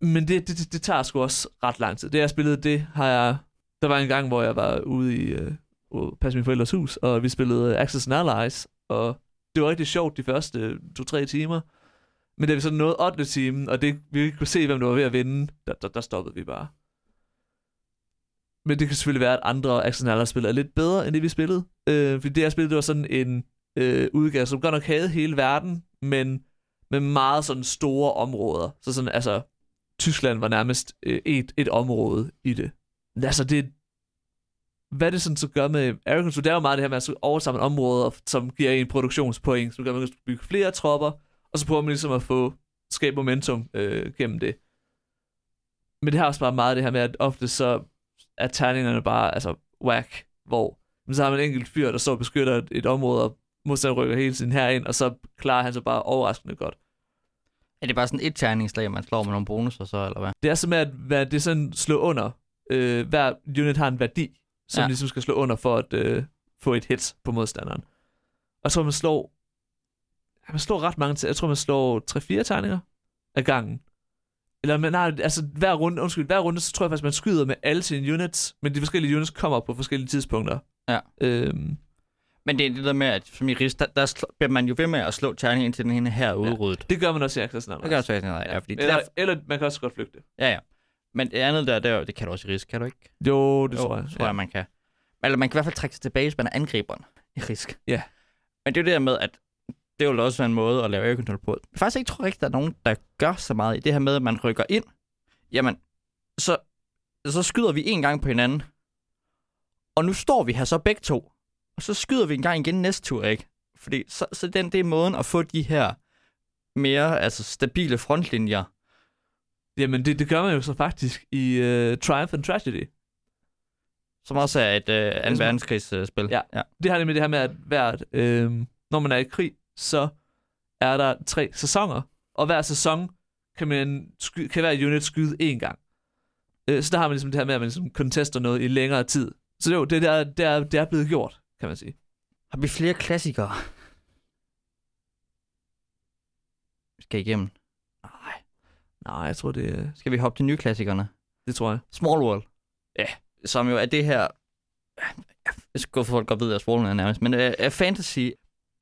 Men det, det, det, det tager sgu også ret lang tid. Det jeg spillede, det har jeg... Der var en gang, hvor jeg var ude i Øh, passe min forældres hus, og vi spillede Access and Allies, og det var rigtig sjovt de første to-tre timer. Men da vi så nåede 8. timen, og det, vi kunne se, hvem der var ved at vinde, der, der, der stoppede vi bare. Men det kan selvfølgelig være, at andre Access and spillede er lidt bedre, end det vi spillede. Øh, fordi det jeg spillede, det var sådan en øh, udgave, som godt nok havde hele verden, men med meget sådan store områder. Så sådan, altså, Tyskland var nærmest øh, et, et område i det. Altså, det, hvad det sådan så gør med Area Control, det er jo meget det her med at oversamle områder, som giver en produktionspoint, som gør, at man kan bygge flere tropper, og så prøver man ligesom at få skabe momentum øh, gennem det. Men det har også bare meget det her med, at ofte så er terningerne bare altså whack, hvor men så har man en enkelt fyr, der står og beskytter et, et område, og modstanderen rykker hele tiden herind, og så klarer han sig bare overraskende godt. Er det bare sådan et terningslag, man slår med nogle bonusser så, eller hvad? Det er simpelthen, at hvad, det er sådan slå under. Øh, hver unit har en værdi, som ja. ligesom skal slå under for at øh, få et hit på modstanderen. Og så man slår, man slår ret mange, jeg tror man slår 3-4 tegninger af gangen. Eller men nej, altså hver runde, undskyld, hver runde, så tror jeg faktisk, man skyder med alle sine units, men de forskellige units kommer på forskellige tidspunkter. Ja. Øhm, men det er det der med, at som i RIS, der, der bliver man jo ved med at slå terningen indtil den hende her er udryddet. Ja, det gør man også i Access. Det gør også i Access ja. Fordi eller, der... eller man kan også godt flygte. Ja, ja. Men det andet der, der, det kan du også i risk, kan du ikke? Jo, det jo, tror jeg. tror jeg, man kan. Eller man kan i hvert fald trække sig tilbage, hvis man er angriberen i risk. Ja. Men det er jo det der med, at det vil også være en måde at lave area control på. Jeg faktisk ikke tror ikke, der er nogen, der gør så meget i det her med, at man rykker ind. Jamen, så, så skyder vi en gang på hinanden. Og nu står vi her så begge to. Og så skyder vi en gang igen næste tur, ikke? Fordi så, så den, det er måden at få de her mere altså, stabile frontlinjer. Jamen, det, det gør man jo så faktisk i uh, Triumph and Tragedy. Som også er et uh, anden verdenskrigsspil. Uh, ja. ja, det har nemlig det her med, at hvert, uh, når man er i krig, så er der tre sæsoner. Og hver sæson kan, man sky- kan hver unit skyde én gang. Uh, så der har man ligesom det her med, at man ligesom contester noget i længere tid. Så jo, det, der, det, er, det er blevet gjort kan man sige. Har vi flere klassikere? Vi skal igennem. Nej. Nej, jeg tror det... Skal vi hoppe til nye klassikerne? Det tror jeg. Small World. Ja. Som jo er det her... Jeg skal gå for folk godt ved, at Small World er nærmest. Men uh, er fantasy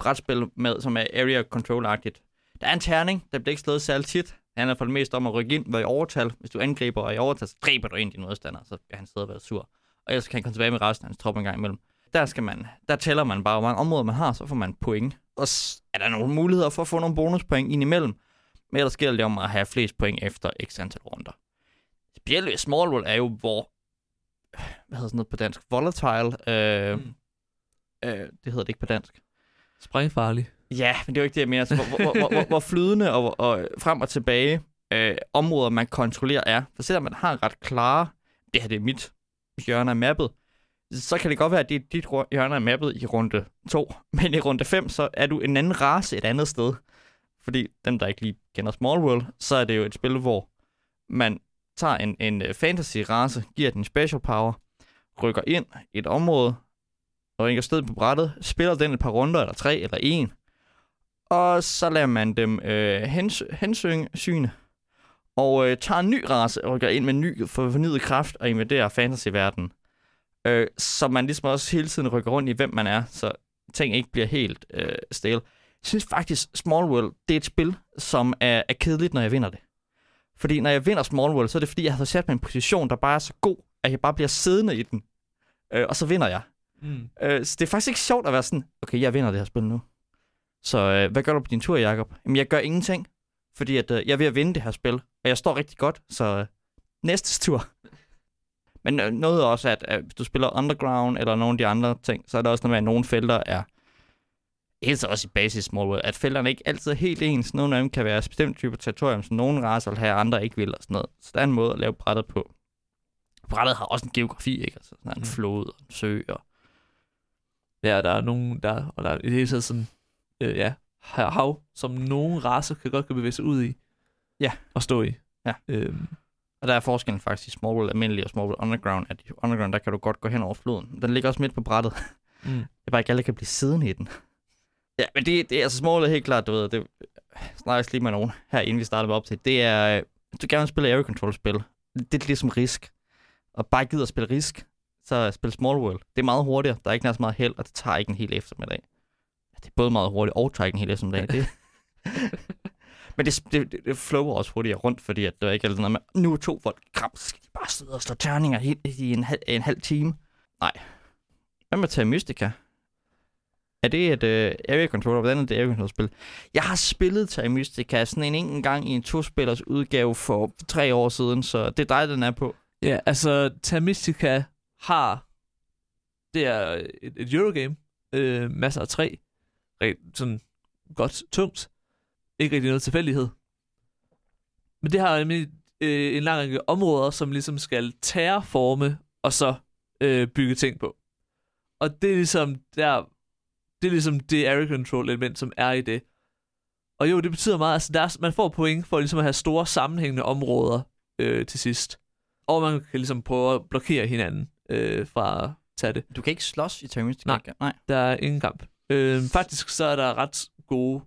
brætspil med, som er area control-agtigt. Der er en terning, der bliver ikke slået særligt tit. Det handler for det meste om at rykke ind, være i overtal. Hvis du angriber og i overtal, så dræber du ind din modstander, så kan han sidde og være sur. Og ellers kan han komme tilbage med resten af hans trop en gang imellem der skal man, der tæller man bare, hvor mange områder man har, så får man point. Og er der nogle muligheder for at få nogle bonuspoint ind imellem, men ellers gælder det om at have flest point efter x antal runder. Specielt ved Small World er jo, hvor, hvad hedder sådan noget på dansk, volatile, øh, mm. øh, det hedder det ikke på dansk. Sprængfarlig. Ja, men det er jo ikke det, jeg mener. Altså, hvor, hvor, hvor, hvor, hvor flydende og, og frem og tilbage øh, områder, man kontrollerer er. For selvom man har ret klare, det her det er mit hjørne af mappet, så kan det godt være, at dit, dit hjørne af mappet i runde 2, *laughs* men i runde 5, så er du en anden race et andet sted. Fordi dem, der ikke lige kender Small World, så er det jo et spil, hvor man tager en, en øh, fantasy-race, giver den special power, rykker ind i et område, og ringer sted på brættet, spiller den et par runder, eller tre, eller en, og så lader man dem øh, hens, hensyne, og øh, tager en ny race, rykker ind med ny fornyet kraft og invaderer fantasy-verdenen. Øh, så man ligesom også hele tiden rykker rundt i, hvem man er, så ting ikke bliver helt øh, stale. Jeg synes faktisk, Small World, det er et spil, som er, er kedeligt, når jeg vinder det. Fordi når jeg vinder Small World, så er det fordi, jeg har sat mig en position, der bare er så god, at jeg bare bliver siddende i den. Øh, og så vinder jeg. Mm. Øh, så det er faktisk ikke sjovt at være sådan, okay, jeg vinder det her spil nu. Så øh, hvad gør du på din tur, Jacob? Jamen, jeg gør ingenting, fordi at, øh, jeg er ved at vinde det her spil, og jeg står rigtig godt, så øh, næste tur. *laughs* Men øh, noget også, at, at hvis du spiller Underground eller nogle af de andre ting, så er der også noget med, at nogle felter er helt også i basis small world, at felterne ikke altid er helt ens. Nogle af dem kan være bestemt typer territorium, som nogle raser vil have, andre ikke vil og sådan noget. Så der er en måde at lave brættet på. Brættet har også en geografi, ikke? Altså sådan en mm. flod og en sø og... Ja, der er nogen, der, og der er i det hele taget sådan, øh, ja, hav, som nogle raser kan godt kan bevæge sig ud i. Ja. Og stå i. Ja. Øhm, Og der er forskellen faktisk i Small World almindelig og Small World Underground, at i Underground, der kan du godt gå hen over floden. Den ligger også midt på brættet. mm. *laughs* Det er bare ikke alle, kan blive siddende i den. *laughs* Ja, men det, det er altså Small World er helt klart, du ved, det snakkes lige med nogen her, inden vi starter med op til. Det er, øh, du gerne vil spille area control spil. Det er ligesom risk. Og bare gider at spille risk, så spil Small World. Det er meget hurtigere, der er ikke nær så meget held, og det tager ikke en hel eftermiddag. Det er både meget hurtigt og tager ikke en hel eftermiddag. Det, *laughs* men det, det, det, flower også hurtigere rundt, fordi at der er ikke altid noget med, nu er to folk kram, så skal de bare sidde og slå terninger helt i en, halv, en halv time. Nej. Hvad med Terra Mystica? Er det et uh, area controller? Hvordan er det area control spil? Jeg har spillet Terra Mystica sådan en enkelt gang i en to-spillers udgave for tre år siden, så det er dig, den er på. Ja, altså Termistica har... Det er et, et Eurogame. Øh, masser af træ. Rigt, sådan godt tungt. Ikke rigtig noget tilfældighed. Men det har nemlig øh, en lang række områder, som ligesom skal terraforme og så øh, bygge ting på. Og det er ligesom der, det er ligesom det area control element, som er i det. Og jo, det betyder meget, altså der er, man får point for ligesom at have store sammenhængende områder øh, til sidst. Og man kan ligesom prøve at blokere hinanden øh, fra at tage det. Du kan ikke slås i Terra Mystica? Nej. ikke? Nej. Der er ingen kamp. Øh, faktisk så er der ret gode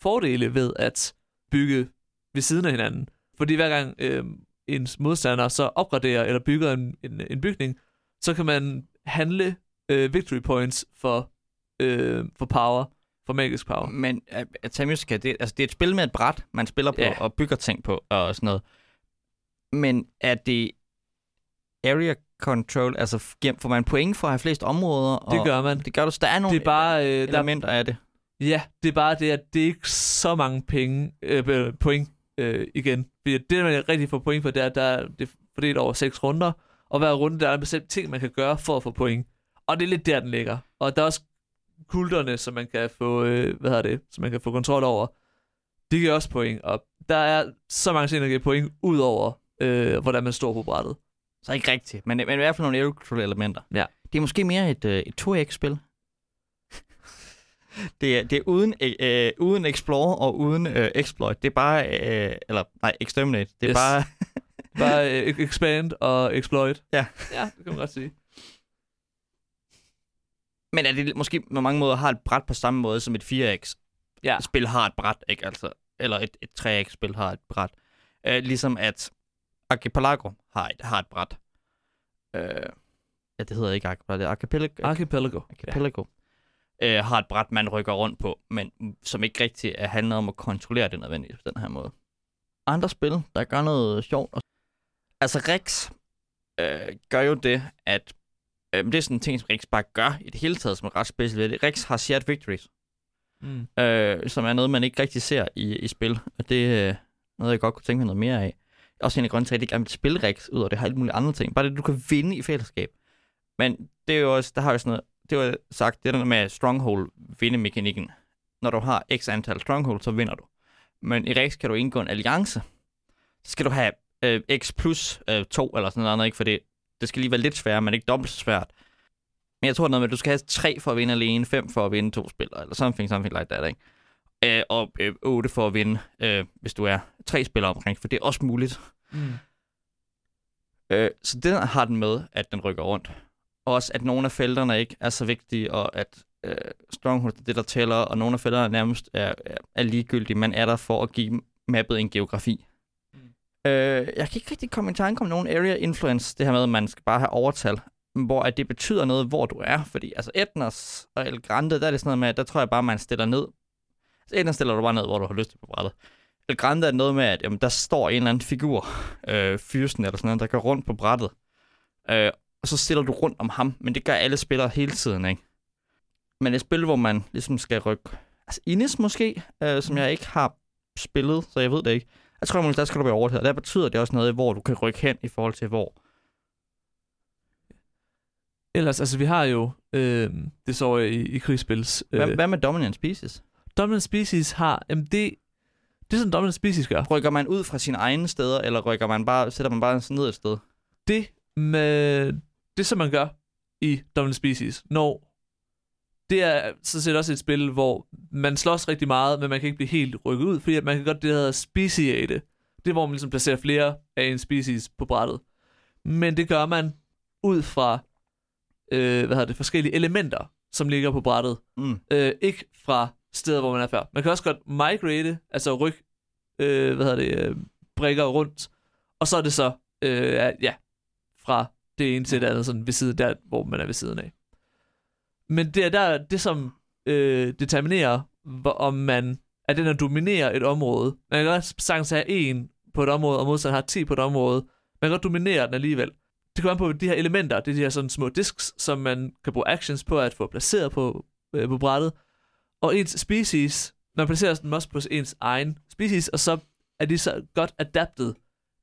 fordele ved at bygge ved siden af hinanden. Fordi hver gang øh, ens modstander så opgraderer eller bygger en, en, en bygning, så kan man handle øh, victory points for, øh, for power, for magisk power. Men uh, Terra Mystica, det, altså, det er et spil med et bræt, man spiller på Ja. og bygger ting på og sådan noget. Men er det area control, altså får man point for at have flest områder? Og Det gør man. Det gør du, så der er nogle Det er bare, øh, der, elementer af det. ja, det er bare det, at det er ikke så mange penge, øh, point øh, igen. Fordi det, man rigtig får point for, det er, at der er, det er fordelt over seks runder, og hver runde, der er en bestemt ting, man kan gøre for at få point. Og det er lidt der, den ligger. Og der er også kulterne, som man kan få, øh, hvad hedder det, som man kan få kontrol over. Det giver også point, og der er så mange ting, der giver point, ud over, øh, hvordan man står på brættet. Så ikke rigtigt, men, men i hvert fald nogle control elementer. Ja. Det er måske mere et, øh, et 2X-spil. *laughs* det, er, det er uden, øh, uden Explore og uden øh, Exploit. Det er bare, øh, eller nej, Exterminate. Det er Yes. bare, *laughs* Bare øh, expand og exploit. Ja. Ja, det kan man godt sige. men er det måske på mange måder har et bræt på samme måde som et 4X Ja. spil har et bræt, ikke? Altså, eller et, et 3X-spil har et bræt. Øh, ligesom at Archipelago har et, har et bræt. Øh, ja, det hedder ikke Archipelago, det er Archipelago. Archipelago. Archipelago. Ja. Øh, har et bræt, man rykker rundt på, men som ikke rigtig er handler om at kontrollere det nødvendigvis på den her måde. Andre spil, der gør noget sjovt. Altså Rex øh, gør jo det, at øh, det er sådan en ting, som Rex bare gør i det hele taget, som er ret specielt ved det. Rex har shared victories Mm. øh, som er noget, man ikke rigtig ser i, i spil. Og det er øh, noget, jeg godt kunne tænke mig noget mere af. Også en af grunden til, at jeg ikke gerne vil spille Rex, ud og det har alle mulige andre ting. Bare det, du kan vinde i fællesskab. Men det er jo også, der har jo sådan noget, det var sagt, det er der med stronghold vindemekanikken. Når du har x antal stronghold, så vinder du. Men i Rex kan du indgå en alliance. Så skal du have øh, x plus øh, 2 eller sådan noget andet, ikke? For det, det skal lige være lidt sværere, men ikke dobbelt så svært. Men jeg tror noget med, at du skal have 3 for at vinde alene, 5 for at vinde to spillere, eller something, something like that, ikke? Øh, og øh, 8 for at vinde, øh, hvis du er tre spillere omkring, for det er også muligt. Mm. Øh, så den har den med, at den rykker rundt. Også at nogle af felterne ikke er så vigtige, og at øh, Stronghold er det, der tæller, og nogle af felterne nærmest er, er, ligegyldige. Man er der for at give mappet en geografi. Mm. Øh, jeg kan ikke rigtig komme i tanke om nogen area influence, det her med, at man skal bare have overtal, hvor at det betyder noget, hvor du er. Fordi altså Etners og El Grande, der er det sådan noget med, at der tror jeg bare, man stiller ned. Altså Etners stiller du bare ned, hvor du har lyst til på brættet. El Grande er noget med, at jamen, der står en eller anden figur, øh, fyrsten eller sådan noget, der går rundt på brættet. Øh, og så stiller du rundt om ham, men det gør alle spillere hele tiden, ikke? Men et spil, hvor man ligesom skal rykke... Altså Ines måske, øh, som jeg ikke har spillet, så jeg ved det ikke. Jeg tror, der skal du være overtaget. Der betyder det også noget, hvor du kan rykke hen i forhold til hvor. Ellers, altså vi har jo, øh, det så i, i krigsspils. Hvad, Øh, hvad med Dominant Species? Dominant Species har, jamen det, det er sådan Dominant Species gør. Rykker man ud fra sine egne steder, eller rykker man bare, sætter man bare ned et sted? Det med, det som man gør i Dominant Species, når det er sådan set også et spil, hvor man slås rigtig meget, men man kan ikke blive helt rykket ud, fordi man kan godt det, der hedder speciate. Det er, hvor man ligesom placerer flere af en species på brættet. Men det gør man ud fra, øh, hvad hedder det, forskellige elementer, som ligger på brættet. Mm. Øh, ikke fra steder, hvor man er før. Man kan også godt migrate, altså rykke, øh, hvad hedder det, øh, brikker rundt, og så er det så, øh, ja, fra det ene til det andet, sådan ved siden der, hvor man er ved siden af. Men det er der, det som øh, determinerer, hvor, om man er den, der dominerer et område. Man kan godt sagtens have en på et område, og modstanderen har 10 på et område. Man kan godt dominere den alligevel. Det kommer an på de her elementer, det er de her sådan små disks, som man kan bruge actions på at få placeret på, øh, på brættet. Og ens species, man placerer dem også på ens egen species, og så er de så godt adaptet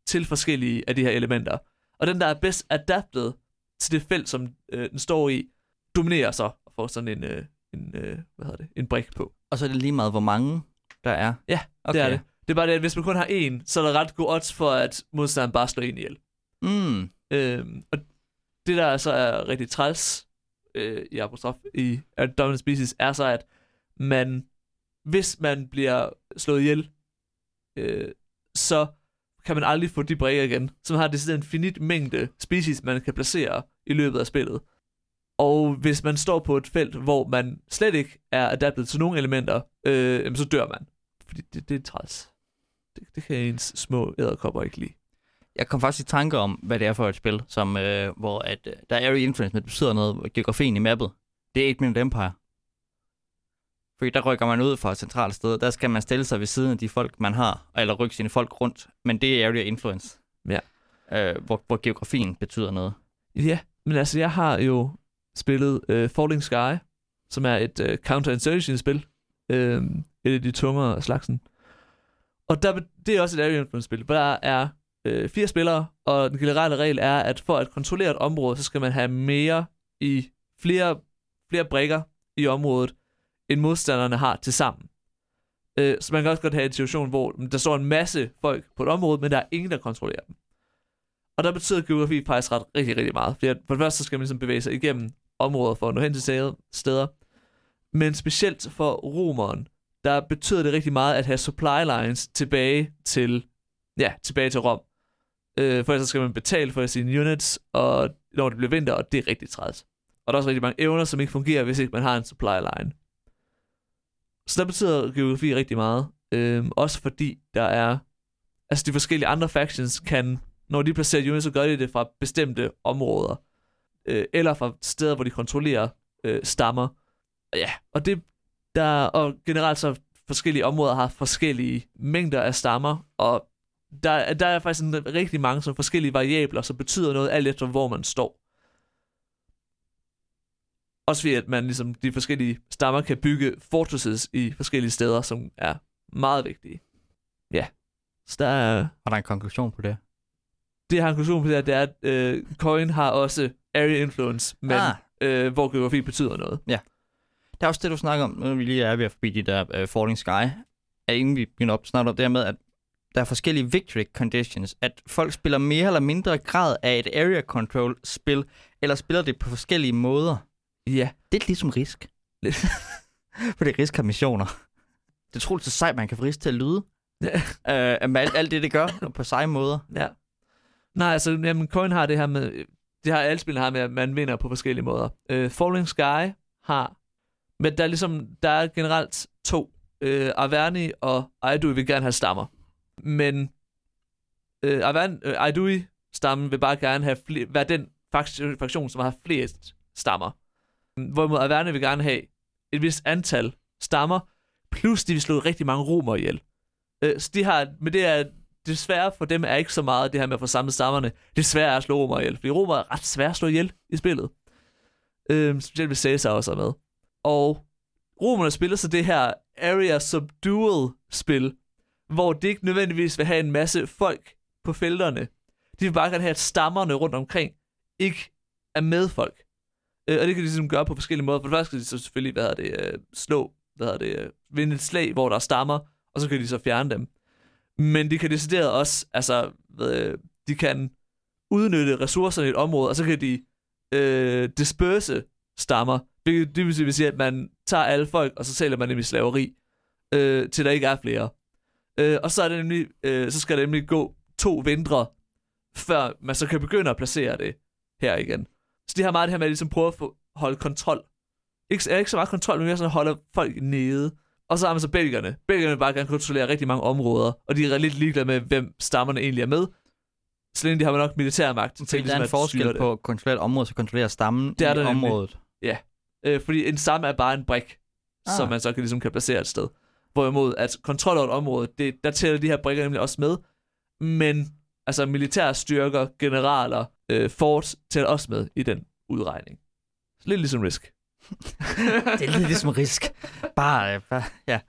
til forskellige af de her elementer. Og den, der er bedst adaptet til det felt, som øh, den står i, dominerer så og får sådan en, øh, en øh, hvad hedder det, en brik på. Og så er det lige meget, hvor mange der er. Ja, okay. det er det. Det er bare det, at hvis man kun har en, så er der ret god odds for, at modstanderen bare slår en ihjel. Mm. Øhm, og det, der så er rigtig træls øh, i apostrof i Dominant Species, er så, at man, hvis man bliver slået ihjel, øh, så kan man aldrig få de brækker igen. Så har det en finit mængde species, man kan placere i løbet af spillet. Og hvis man står på et felt, hvor man slet ikke er adaptet til nogle elementer, øh, så dør man. Fordi det, det er træls. Det, det kan ens små æderkopper ikke lide. Jeg kom faktisk i tanke om, hvad det er for et spil, som, øh, hvor at, øh, der er area influence, men det betyder noget geografien i mappet. Det er 8 Minute Empire. Fordi der rykker man ud fra et centralt sted. Der skal man stille sig ved siden af de folk, man har, eller rykke sine folk rundt. Men det er area influence. Ja. Øh, hvor, hvor geografien betyder noget. Ja, men altså jeg har jo spillet uh, Falling Sky, som er et uh, counter-insurgency-spil. Uh, et af de tungere slagsen. Og der, det er også et area influence-spil, hvor der er uh, fire spillere, og den generelle regel er, at for at kontrollere et område, så skal man have mere i flere, flere brækker i området, end modstanderne har til sammen. Øh, så man kan også godt have en situation, hvor der står en masse folk på et område, men der er ingen, der kontrollerer dem. Og der betyder geografi faktisk ret rigtig, rigtig meget. Fordi for det første, så skal man ligesom bevæge sig igennem områder for at nå hen til steder. Men specielt for romeren, der betyder det rigtig meget at have supply lines tilbage til, ja, tilbage til Rom. Øh, for ellers skal man betale for sine units, og når det bliver vinter, og det er rigtig træls. Og der er også rigtig mange evner, som ikke fungerer, hvis ikke man har en supply line. Så der betyder geografi rigtig meget. Øh, også fordi der er, altså de forskellige andre factions kan, når de placerer units, så gør de det fra bestemte områder øh, eller fra steder, hvor de kontrollerer øh, stammer. Ja, og det der og generelt så forskellige områder har forskellige mængder af stammer, og der, der er faktisk en, rigtig mange som forskellige variabler, som betyder noget alt efter, hvor man står. Også ved, at man ligesom, de forskellige stammer kan bygge fortresses i forskellige steder, som er meget vigtige. Ja. Så der er... Har der en konklusion på det? Det har en konklusion på det, at det er, at øh, Coin har også area influence, men ah. øh, hvor geografi betyder noget. Ja. Det er også det, du snakker om, når vi lige er ved at forbi de der uh, Falling Sky, er inden vi begynder op, snakker om det med, at der er forskellige victory conditions, at folk spiller mere eller mindre grad af et area control spil, eller spiller det på forskellige måder. Ja. Det er ligesom risk. For det er risk har missioner. Det er troligt så sejt, man kan få risk til at lyde. Ja. Uh, med alt, alt det, det gør på seje måder. Ja. Nej, altså, jamen, Coin har det her med, det har alle spillene har med, at man vinder på forskellige måder. Uh, Falling Sky har, men der er ligesom, der er generelt to. Uh, Averni og Aidui vil gerne have stammer. Men uh, Averni, uh, Aidui stammen vil bare gerne have flere, være den faktion, faktion, som har flest stammer. Hvorimod Averne vil gerne have et vist antal stammer, plus de vil slå rigtig mange romer ihjel. Øh, så de har, men det er desværre for dem er ikke så meget det her med at få samlet stammerne. Det svære er at slå romer ihjel, fordi romer er ret svært at slå ihjel i spillet. Øh, specielt hvis Caesar også er med. Og romerne spiller så det her Area Subdual spil, hvor det ikke nødvendigvis vil have en masse folk på felterne. De vil bare gerne have, at stammerne rundt omkring ikke er med folk. Øh, og det kan de ligesom gøre på forskellige måder. For det første skal de så selvfølgelig, hvad det, øh, slå, hvad det, øh, vinde et slag, hvor der er stammer, og så kan de så fjerne dem. Men de kan decideret også, altså, øh, de kan udnytte ressourcerne i et område, og så kan de øh, disperse stammer. Det, det vil sige, at man tager alle folk, og så sælger man dem i slaveri, øh, til der ikke er flere. Øh, og så, er det nemlig, øh, så skal det nemlig gå to vintre, før man så kan begynde at placere det her igen. Så de har meget det her med at ligesom prøve at få, holde kontrol. Ikke, er ikke så meget kontrol, men mere sådan at holde folk nede. Og så har man så belgerne. Belgerne vil bare gerne kontrollere rigtig mange områder, og de er lidt ligeglade med, hvem stammerne egentlig er med. Så længe de har nok militærmagt til Fordi der ligesom er en at styre forskel det. på at kontrollere et område, så kontrollere stammen Det er i der nemlig. området. Øh, fordi en stamme er bare en brik. Ah. som man så kan, ligesom kan placere et sted. Hvorimod at kontrol over et område, det, der tæller de her brikker nemlig også med. Men altså militære styrker, generaler, øh, fort tæller også med i den udregning. Så lidt ligesom Risk. *laughs* det er lidt ligesom risk. Bare, øh, bare ja.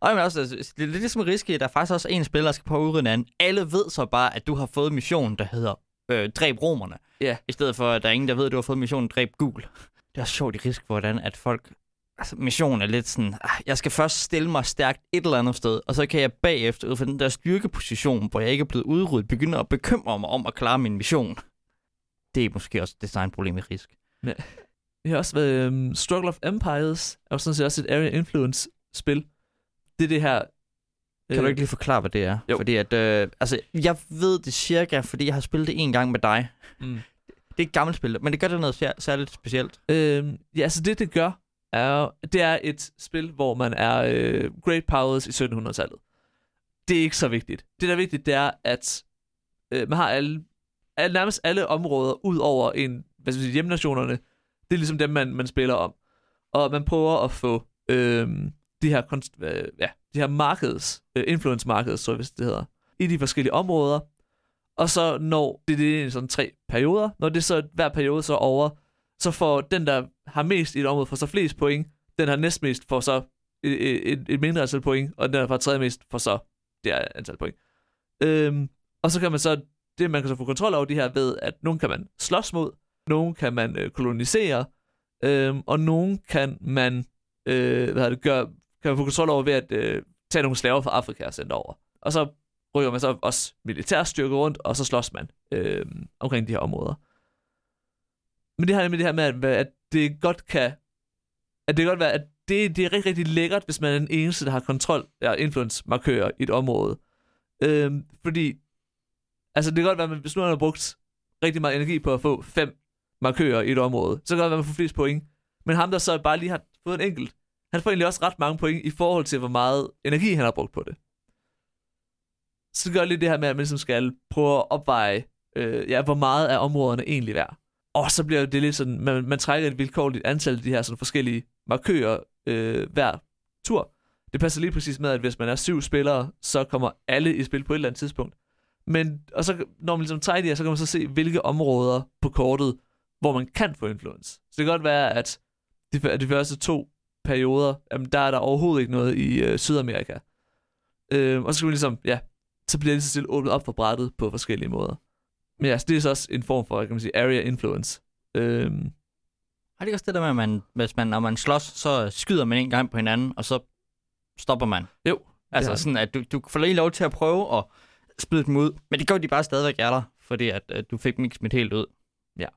Og men også, altså, det er lidt ligesom risk, at der er faktisk også en spiller, der skal at udrydde en anden. Alle ved så bare, at du har fået missionen, der hedder øh, Dræb romerne. Ja. I stedet for, at der er ingen, der ved, at du har fået missionen Dræb Google. Det er også sjovt i risk, hvordan at folk... Altså, missionen er lidt sådan, ah, jeg skal først stille mig stærkt et eller andet sted, og så kan jeg bagefter, ud fra den der styrkeposition, hvor jeg ikke er blevet udryddet, begynde at bekymre mig om at klare min mission. Det er måske også et designproblem i risk. Vi har også været um, Struggle of Empires, jo sådan set også et Area Influence spil. Det er det her... Kan du ikke lige forklare, hvad det er? Jo. Fordi at, øh, altså, jeg ved det cirka, fordi jeg har spillet det en gang med dig. Mm. Det er et gammelt spil, men det gør det noget sær- særligt specielt. Øhm, ja, altså det, det gør, er, det er et spil, hvor man er øh, Great Powers i 1700-tallet. Det er ikke så vigtigt. Det, der er vigtigt, det er, at øh, man har alle, alle, nærmest alle områder ud over en, hvad skal jeg sige, hjemnationerne. Det er ligesom dem, man, man spiller om. Og man prøver at få øh, de her, konst, øh, ja, de her markeds, øh, influence markeds, så hvis det hedder, i de forskellige områder. Og så når det, det er sådan tre perioder, når det så hver periode så er over, så får den, der har mest i et område, får så flest point. Den, der har næstmest, får så et, et, et mindre antal point, og den, der har tredje mest, får så det her antal point. Øhm, og så kan man så, det man kan så få kontrol over de her ved, at nogen kan man slås mod, nogen kan man øh, kolonisere, øhm, og nogen kan man, øh, hvad hedder det, gøre, kan man få kontrol over ved at øh, tage nogle slaver fra Afrika og sende over. Og så rykker man så også militærstyrker rundt, og så slås man øh, omkring de her områder. Men det har nemlig det her med, at, det godt kan... At det kan godt være, at det, det er rigtig, rigtig lækkert, hvis man er den eneste, der har kontrol ja, influence-markører i et område. Øhm, fordi... Altså, det kan godt være, at hvis nu man har brugt rigtig meget energi på at få fem markører i et område, så kan det godt være, at man får flest point. Men ham, der så bare lige har fået en enkelt, han får egentlig også ret mange point i forhold til, hvor meget energi han har brugt på det. Så det gør lidt det her med, at man ligesom skal prøve at opveje, øh, ja, hvor meget er områderne egentlig værd. Og så bliver det lidt sådan, man, man trækker et vilkårligt antal af de her sådan forskellige markører øh, hver tur. Det passer lige præcis med, at hvis man er syv spillere, så kommer alle i spil på et eller andet tidspunkt. Men, og så når man ligesom trækker de her, så kan man så se, hvilke områder på kortet, hvor man kan få influence. Så det kan godt være, at de, de første to perioder, jamen, der er der overhovedet ikke noget i øh, Sydamerika. Øh, og så skal man ligesom, ja, så bliver det så stille åbnet op for brættet på forskellige måder. Men ja, så det er så også en form for, kan man sige, area influence. Øhm, Er det ikke også det der med, at man, hvis man, når man slås, så skyder man en gang på hinanden, og så stopper man? Jo, Altså sådan, at du, du får lige lov til at prøve at spille dem ud, men det gør de bare stadigvæk er der, fordi at, at du fik dem ikke smidt helt ud. Ja.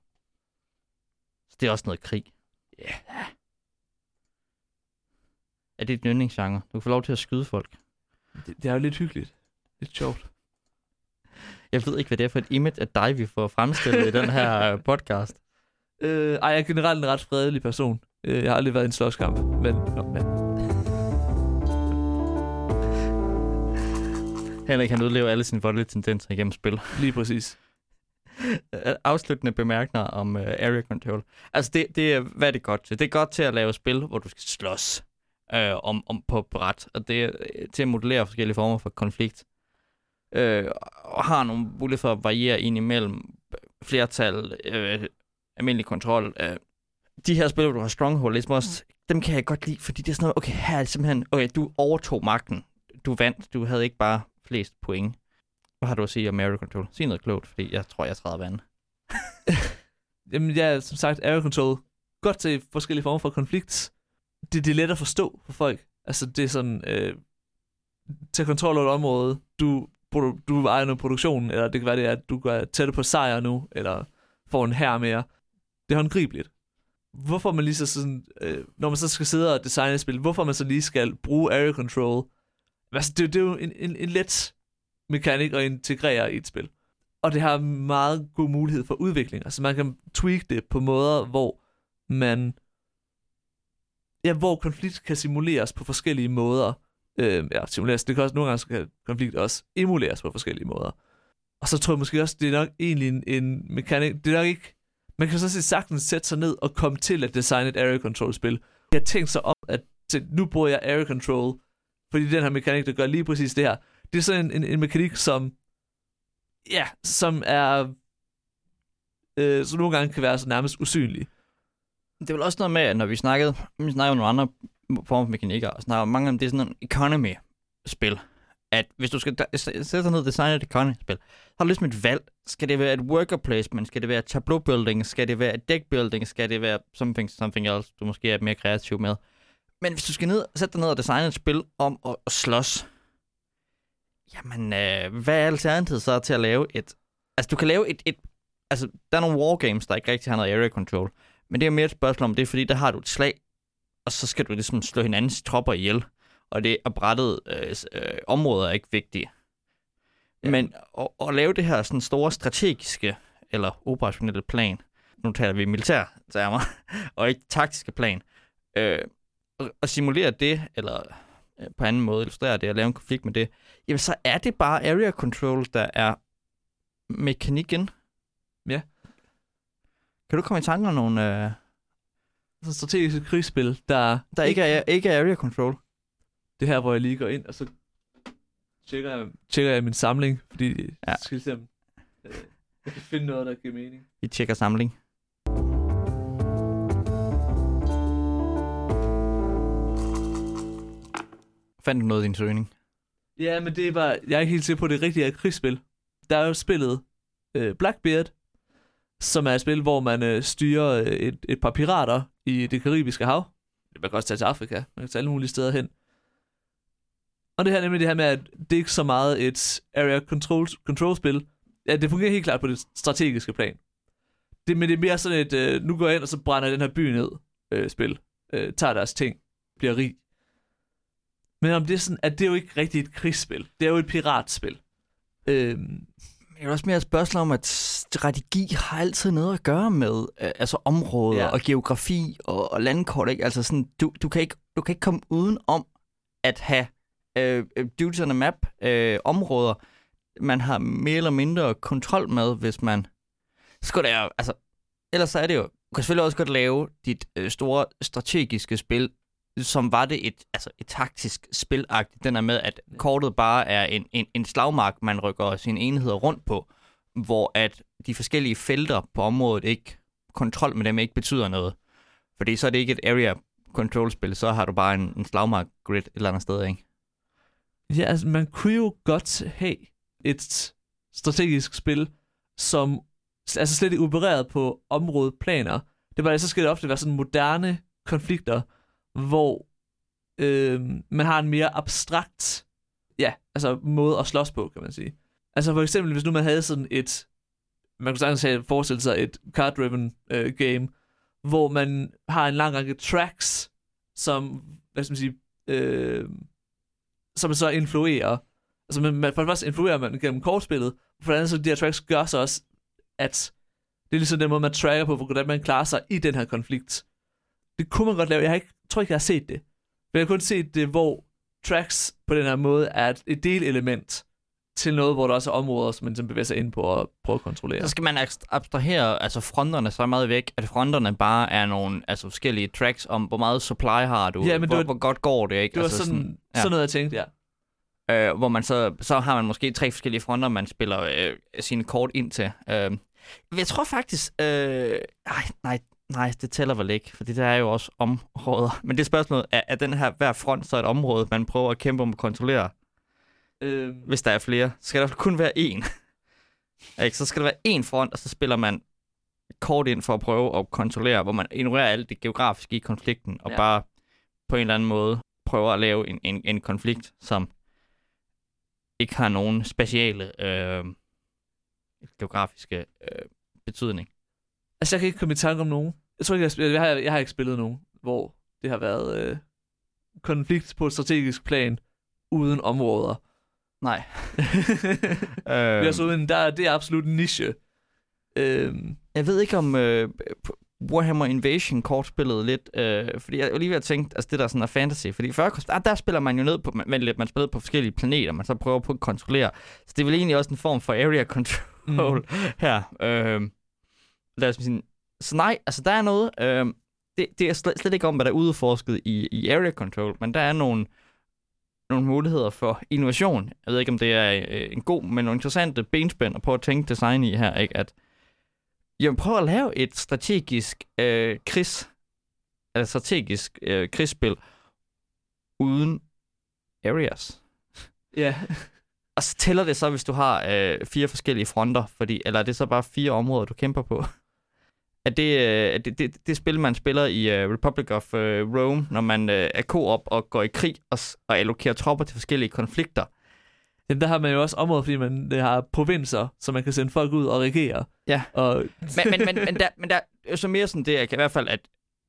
Så det er også noget krig. Ja. Yeah. Er det et yndlingsgenre? Du kan få lov til at skyde folk. det, det er jo lidt hyggeligt. Lidt sjovt. Jeg ved ikke, hvad det er for et image af dig, vi får fremstillet i den her øh, podcast. Øh, ej, jeg er generelt en ret fredelig person. Øh, jeg har aldrig været i en slåskamp, men... Nå, men Henrik han udlever alle sine voldelige tendenser igennem spil. lige præcis. *laughs* Øh, Afsluttende bemærkninger om uh, area control. Altså, det, det er, hvad er det godt til? Det er godt til at lave spil, hvor du skal slås øh, om, om på bræt, og det er til at modellere forskellige former for konflikt. Øh, og har nogle mulighed for at variere ind imellem flertal, øh, almindelig kontrol. Øh. De her spil, hvor du har stronghold, ligesom også, dem kan jeg godt lide, fordi det er sådan noget, okay, her er det simpelthen, okay, du overtog magten. Du vandt, du havde ikke bare flest point. Hvad har du at sige om area control? Sig noget klogt, fordi jeg tror, jeg træder vand. *laughs* Jamen, ja, som sagt, area control. Godt til forskellige former for konflikt. Det, det er let at forstå for folk. Altså, det er sådan... Øh, tage kontrol over et område. Du, du ejer noget produktion, eller det kan være det, at du er tæt på sejr nu, eller får en her mere. Det er håndgribeligt. hvorfor man lige så sådan, øh, når man så skal sidde og designe et spil, hvorfor man så lige skal bruge area control. Altså, det, det er jo en, en, en let mekanik at integrere i et spil. Og det har meget god mulighed for udvikling. Altså man kan tweak det på måder, hvor man... Ja, hvor konflikt kan simuleres på forskellige måder. Øh, ja, simuleres. Det kan også nogle gange kan konflikt også emuleres på forskellige måder. Og så tror jeg måske også, det er nok egentlig en, en mekanik... Det er nok ikke... Man kan så set sagtens sætte sig ned og komme til at designe et area control spil. Jeg har tænkt sig om, at til, nu bruger jeg area control, fordi den her mekanik, der gør lige præcis det her. Det er sådan en, en, en mekanik, som ja, som er, øh, som nogle gange kan være så nærmest usynlig. Det er vel også noget med, at når vi snakkede, vi snakkede med nogle andre former for mekanikker, og snakker mange om det er sådan en economy-spil. At hvis du skal sætte dig ned og designe et economy-spil, så har du ligesom et valg. Skal det være et worker placement? Skal det være tableau building? Skal det være et deck building? Skal det være something, something else, du måske er mere kreativ med? Men hvis du skal ned, sætte dig ned og designe et spil om at, at slås, Jamen, øh, hvad er alternativet så til at lave et... Altså, du kan lave et, et... Altså, der er nogle wargames, der ikke rigtig har noget area control. Men det er mere et spørgsmål om det, fordi der har du et slag, og så skal du ligesom slå hinandens tropper ihjel. Og det er brættet øh, øh, områder er ikke vigtige. Ja. Men at, at lave det her sådan store strategiske eller operationelle plan, nu taler vi militær termer, *laughs* og ikke taktiske plan, øh, og simulere det, eller Øh, på anden måde illustrere det og lave en konflikt med det, jamen så er det bare area control, der er mekanikken. Ja. Kan du komme i tanke om nogle... Øh, så strategiske krigsspil, der... Der ikke er, ikke er area control. Det her, hvor jeg lige går ind, og så tjekker jeg, tjekker jeg min samling, fordi ja. jeg skal se, om øh, jeg kan finde noget, der giver mening. Vi tjekker samling. Fandt du noget i din søgning? Ja, men det er bare, jeg er ikke helt sikker på, at det rigtige er et krigsspil. Der er jo spillet øh, Blackbeard, som er et spil, hvor man øh, styrer øh, et, et par pirater i det karibiske hav. Man kan også tage til Afrika, man kan tage alle mulige steder hen. Og det her nemlig det her med, at det er ikke så meget et area control, control spil. Ja, det fungerer helt klart på det strategiske plan. Det, men det er mere sådan et, øh, nu går jeg ind, og så brænder den her by ned øh, spil. Øh, tager deres ting, bliver rig. Men om det er sådan, at det er jo ikke rigtigt et krigsspil. Det er jo et piratspil. Øh, det er også mere et spørgsmål om, at strategi har altid noget at gøre med øh, altså områder ja. og geografi og, og landkort. Ikke? Altså sådan, du, du, kan ikke, du kan ikke komme uden om at have øh, duties on a map øh, områder, man har mere eller mindre kontrol med, hvis man... Så det er, altså, ellers så er det jo... Du kan selvfølgelig også godt lave dit øh, store strategiske spil som var det et, altså et taktisk spilagtigt. Den er med, at kortet bare er en, en, en slagmark, man rykker sine enheder rundt på, hvor at de forskellige felter på området ikke, kontrol med dem ikke betyder noget. Fordi så er det ikke et area control-spil, så har du bare en, en slagmark grid et eller andet sted, ikke? Ja, altså man kunne jo godt have et strategisk spil, som altså slet ikke opereret på områdeplaner. Det var så skal det ofte være sådan moderne konflikter, hvor øh, man har en mere abstrakt ja, altså måde at slås på, kan man sige. Altså for eksempel, hvis nu man havde sådan et, man kunne sagtens have forestille sig et card-driven øh, game, hvor man har en lang række tracks, som, hvad skal man sige, øh, som man så influerer. Altså man, man, for det første influerer man gennem kortspillet, for det andet så de her tracks gør så også, at det er ligesom den måde, man tracker på, hvordan man klarer sig i den her konflikt. Det kunne man godt lave. Jeg har ikke tror ikke, jeg har set det. Men jeg har kun set det, hvor tracks på den her måde er et, et delelement til noget, hvor der også er områder, som man bevæger sig ind på og prøve at kontrollere. Så skal man abstrahere altså fronterne så meget væk, at fronterne bare er nogle altså forskellige tracks om, hvor meget supply har du, ja, men hvor, var, hvor godt går det, ikke? Det var altså sådan, sådan, ja. sådan noget, jeg tænkte, ja. Øh, hvor man så, så har man måske tre forskellige fronter, man spiller øh, sine kort ind til. Øh, jeg tror faktisk... Øh, ej, nej, Nej, det tæller vel ikke, for det der er jo også områder. Men det spørgsmål er, er den her hver front så et område, man prøver at kæmpe om at kontrollere? Øh... Hvis der er flere. Skal der kun være én? *laughs* ikke? Så skal der være én front, og så spiller man kort ind for at prøve at kontrollere, hvor man ignorerer alt det geografiske i konflikten, og ja. bare på en eller anden måde prøver at lave en, en, en konflikt, som ikke har nogen speciale øh, geografiske øh, betydning. Altså, jeg kan ikke komme i tanke om nogen. Jeg tror ikke, jeg, jeg, har, jeg har ikke spillet nogen, hvor det har været øh, konflikt på et strategisk plan uden områder. Nej. Øh, øh, jeg så en, der, det er absolut en niche. Øh, jeg ved ikke om øh, Warhammer Invasion kortspillet lidt, øh, fordi jeg var lige ved at tænke, altså det der sådan er fantasy, fordi før, der, der spiller man jo ned på, man, man, man spiller på forskellige planeter, man så prøver på at kontrollere, så det er vel egentlig også en form for area control mm. *laughs* her. Øh, lad os sige, så nej, altså der er noget, øh, det, det er slet, slet ikke om, hvad der er udforsket i, i area control, men der er nogle, nogle muligheder for innovation. Jeg ved ikke, om det er øh, en god, men nogle interessante benspænd at prøve at tænke design i her, ikke? At jamen, prøv at lave et strategisk øh, krigs, altså strategisk øh, krigsspil uden areas. Ja. Og så tæller det så, hvis du har øh, fire forskellige fronter, fordi, eller er det så bare fire områder, du kæmper på? Er det, øh, det, det, det spil, man spiller i uh, Republic of uh, Rome, når man uh, er co-op og går i krig og, og allokerer tropper til forskellige konflikter? Jamen, der har man jo også områder, fordi man det har provinser, så man kan sende folk ud og regere. Ja. Og... men, men, men, men, der, men der er så mere sådan det, jeg kan i hvert fald, at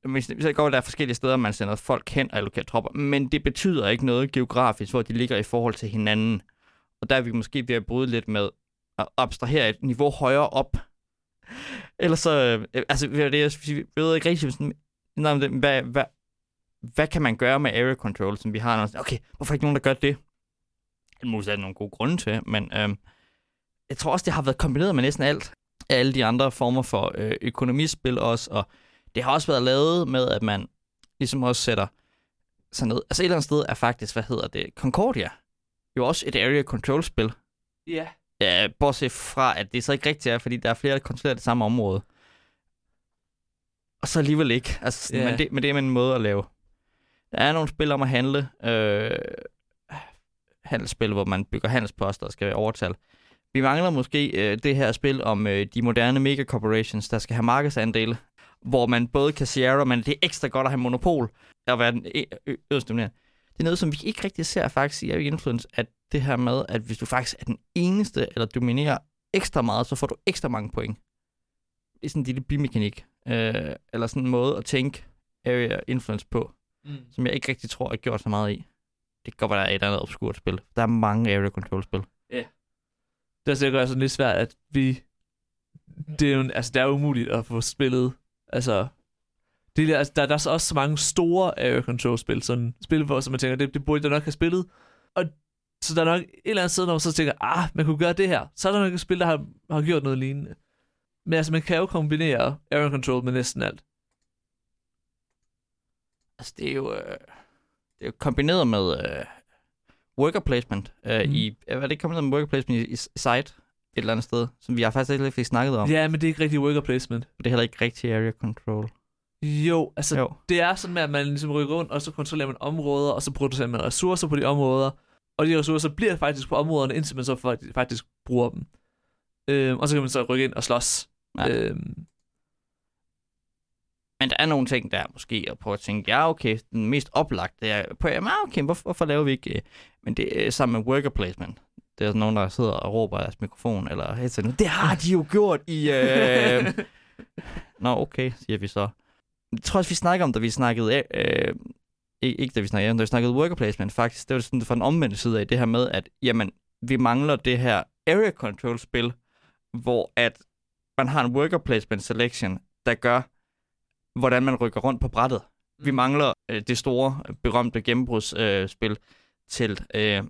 hvis, jeg går, der er forskellige steder, man sender folk hen og allokerer tropper, men det betyder ikke noget geografisk, hvor de ligger i forhold til hinanden. Og der er vi måske ved at bryde lidt med at abstrahere et niveau højere op. Ellers så, øh, altså, det, jeg ved ikke rigtig, sådan, hvad, hvad, hvad kan man gøre med area control, som vi har? Okay, hvorfor er ikke nogen, der gør det? Det måske er nogle gode grunde til, men øh, jeg tror også, det har været kombineret med næsten alt. af Alle de andre former for øh, økonomispil også, og det har også været lavet med, at man ligesom også sætter sådan noget. Altså et eller andet sted er faktisk, hvad hedder det, Concordia. Jo også et area control spil. Ja. Yeah. Ja, bortset fra, at det så ikke rigtigt er, fordi der er flere, der kontrollerer det samme område. Og så alligevel ikke. Altså, sådan, yeah. men, det, men det er en måde at lave. Der er nogle spil om at handle. Øh, handelsspil, hvor man bygger handelsposter og skal overtale. Vi mangler måske øh, det her spil om øh, de moderne megacorporations, der skal have markedsandele, hvor man både kan Sierra, men det er ekstra godt at have monopol og være den øverste dominerende. Det er noget, som vi ikke rigtig ser faktisk i Influence, at det her med, at hvis du faktisk er den eneste, eller dominerer ekstra meget, så får du ekstra mange point. Det er sådan en lille bimekanik, øh, eller sådan en måde at tænke Area Influence på, mm. som jeg ikke rigtig tror, jeg har gjort så meget i. Det kan godt være, der er et eller andet obskurt spil. Der er mange area control spil. Ja. Yeah. Det er sikkert sådan lidt svært, at vi... Det er jo, altså, det er umuligt at få spillet... Altså, det, altså, der, der er også så mange store area control spil, sådan spil, hvor som man tænker, det, det burde jeg nok have spillet. Og så der er nok et eller andet sted, når man så tænker, ah, man kunne gøre det her. Så er der nok et spil, der har, har gjort noget lignende. Men altså, man kan jo kombinere area control med næsten alt. Altså, det er jo... Øh det er kombineret med øh, worker placement øh, mm. i, hvad er det kombineret med worker placement i, i site et eller andet sted, som vi har faktisk ikke rigtig snakket om. Ja, men det er ikke rigtig worker placement. Det er heller ikke rigtig area control. Jo, altså jo. det er sådan med, at man ligesom rykker rundt, og så kontrollerer man områder, og så producerer man ressourcer på de områder, og de ressourcer bliver faktisk på områderne, indtil man så faktisk, bruger dem. Øhm, og så kan man så rykke ind og slås. Ja. Øhm, men der er nogle ting, der måske at prøve at tænke, ja okay, den mest oplagte er på, ja, okay, hvorfor, hvorfor laver vi ikke, øh, men det er sammen med worker placement. Det er sådan nogen, der sidder og råber deres mikrofon, eller headset. Det har de jo gjort i... Øh... *laughs* Nå, okay, siger vi så. Jeg tror også, vi snakker om, da vi snakkede... Øh, ikke da vi snakkede da vi snakkede worker placement, faktisk. Det var sådan fra den omvendte side af det her med, at jamen, vi mangler det her area control spil, hvor at man har en worker placement selection, der gør, hvordan man rykker rundt på brættet. Vi mm. mangler øh, det store, berømte gennembrudsspil øh, til, øh,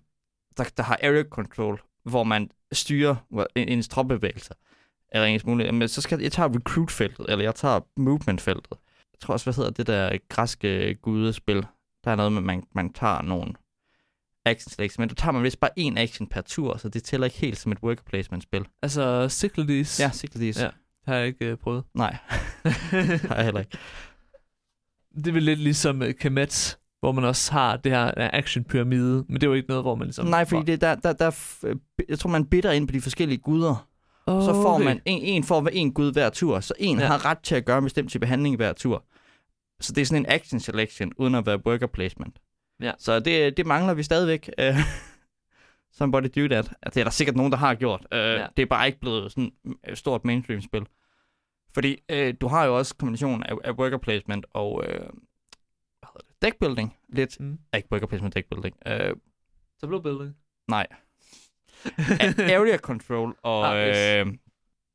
der, der har area control, hvor man styrer en, en troppebevægelse. Eller en smule. Men så skal jeg tager recruit-feltet, eller jeg tager movement-feltet. Jeg tror også, hvad hedder det der græske gudespil. Der er noget med, at man, man tager nogle action selects, men du tager man vist bare én action per tur, så det tæller ikke helt som et worker placement-spil. Altså Cyclades? Ja, Cyclades. Ja. Det har jeg ikke uh, prøvet. Nej, *laughs* det har jeg heller ikke. Det er vel lidt ligesom uh, Kemet, hvor man også har det her uh, action-pyramide, men det er jo ikke noget, hvor man ligesom... Nej, fordi det, der, der, der, jeg tror, man bitter ind på de forskellige guder. Oh, så får okay. man en, en får hver en gud hver tur, så en ja. har ret til at gøre en bestemt type handling hver tur. Så det er sådan en action selection, uden at være worker placement. Ja. Så det, det mangler vi stadigvæk. *laughs* Somebody do that. Altså, det er der sikkert nogen, der har gjort. Uh, ja. Det er bare ikke blevet sådan et stort mainstream-spil. Fordi øh, du har jo også kombinationen af, af worker placement og øh, hvad hedder det, deckbuilding. Lidt, Mm. ikke worker placement, deckbuilding. Øh, Tableau building. nej. Area control og, Ah, yes. øh,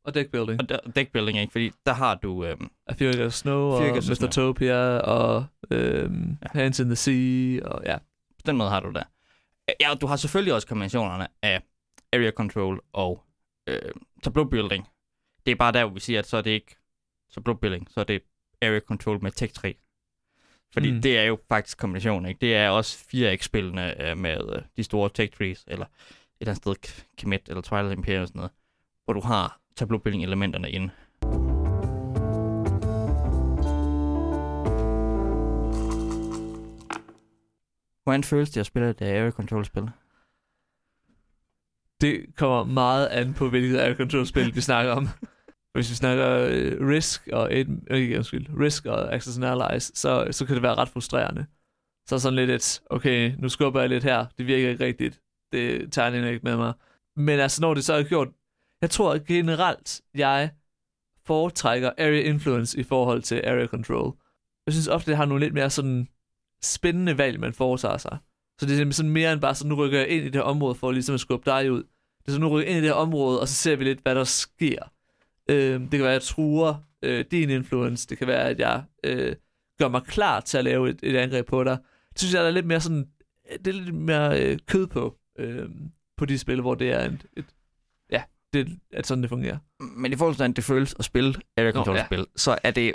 Og deck building. og de- deckbuilding, ikke? Fordi der har du... Øh, A Acres of Snow og Acres of Mr. Topia og øhm, Ja. Hands in the Sea og ja. på den måde har du det. Ja, og du har selvfølgelig også kombinationerne af area control og øh, tableau building. Det er bare der, hvor vi siger, at så er det ikke tableau building, så er det area control med tech 3. Fordi Mm. det er jo faktisk kombinationen, ikke? Det er også 4X-spillene øh, med øh, de store tech trees, eller eller andet sted Kemet eller Twilight Imperium og sådan noget, hvor du har tableau building elementerne inde. Hvordan føles det at spille et øh, area control spil? Det kommer meget an på, hvilket area control spil vi snakker om. *laughs* Hvis vi snakker øh, Risk og et, øh, undskyld, Risk og Access and Allies, så, så kan det være ret frustrerende. Så sådan lidt et, okay, nu skubber jeg lidt her, det virker ikke rigtigt, det tegner ikke med mig. Men altså, når det så er gjort, jeg tror generelt, jeg foretrækker area influence i forhold til area control. Jeg synes ofte, det har nogle lidt mere sådan spændende valg, man foretager sig. Så det er simpelthen sådan mere end bare sådan, nu rykker jeg ind i det her område for ligesom at skubbe dig ud. Det er sådan, nu rykker jeg ind i det her område, og så ser vi lidt, hvad der sker. Øh, det kan være, at jeg truer øh, din influence. Det kan være, at jeg øh, gør mig klar til at lave et, et angreb på dig. Det synes jeg, der er lidt mere sådan, det er lidt mere øh, kød på, øh, på de spil, hvor det er et, et ja, det, at sådan det fungerer. Men i forhold til, hvordan det føles at spille area control ja. spil, så er det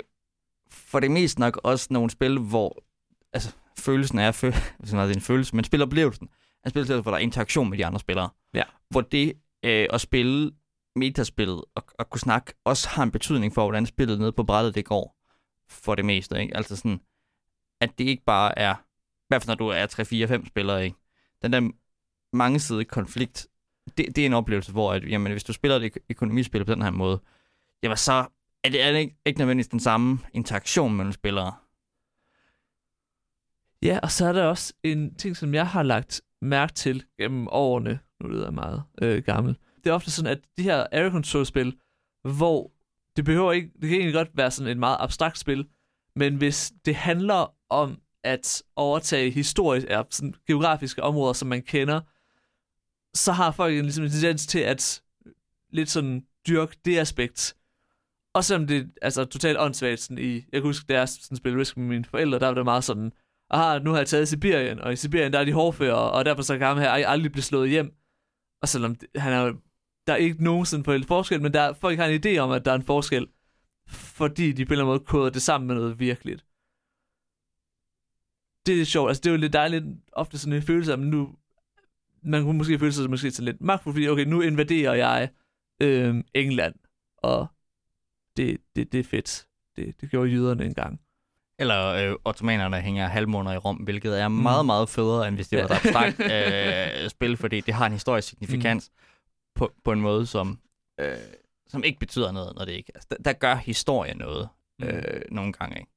for det mest nok også nogle spil, hvor altså, følelsen er, fø- hvis man har en følelse, men spiloplevelsen er spil, hvor der er interaktion med de andre spillere. Ja. Hvor det øh, at spille metaspillet og, og kunne snakke også har en betydning for, hvordan spillet nede på brættet det går for det meste. Ikke? Altså sådan, at det ikke bare er, i hvert fald når du er 3, 4, 5 spillere, ikke? den der mangesidige konflikt, det, det er en oplevelse, hvor at, jamen, hvis du spiller et økonomispil på den her måde, jamen så er det, er det ikke, ikke nødvendigvis den samme interaktion mellem spillere. Ja, og så er der også en ting, som jeg har lagt mærke til gennem årene. Nu lyder jeg meget øh, gammel. Det er ofte sådan, at de her area control spil, hvor det behøver ikke, det kan egentlig godt være sådan et meget abstrakt spil, men hvis det handler om at overtage historisk, ja, sådan geografiske områder, som man kender, så har folk en, ligesom en tendens til at lidt sådan dyrke det aspekt. Og selvom det er altså, totalt åndssvagt sådan i, jeg kan huske, da jeg sådan spillede Risk med mine forældre, der var det meget sådan, aha, nu har jeg taget Sibirien, og i Sibirien der er de hårdfører, og derfor så kan ham her aldrig blive slået hjem. Og selvom det- han er der er ikke nogensinde på på forskel, men der, folk har en idé om, at der er en forskel, fordi de på en eller anden måde koder det sammen med noget virkeligt. Det er lidt sjovt, altså det er jo lidt dejligt, ofte sådan en følelse af, men nu, man kunne måske føle sig måske sådan lidt magtfuld, fordi okay, nu invaderer jeg øh, England, og det, det, det er fedt. Det, det gjorde jyderne engang. Eller øh, ottomanerne hænger halvmåneder i Rom, hvilket er Mm. meget, meget federe, end hvis det Ja. var et abstrakt *laughs* øh, spil, fordi det har en historisk signifikans mm. på, på en måde, som, øh, som ikke betyder noget, når det ikke... Altså, der, der gør historie noget Mm. øh, nogle gange. Ikke?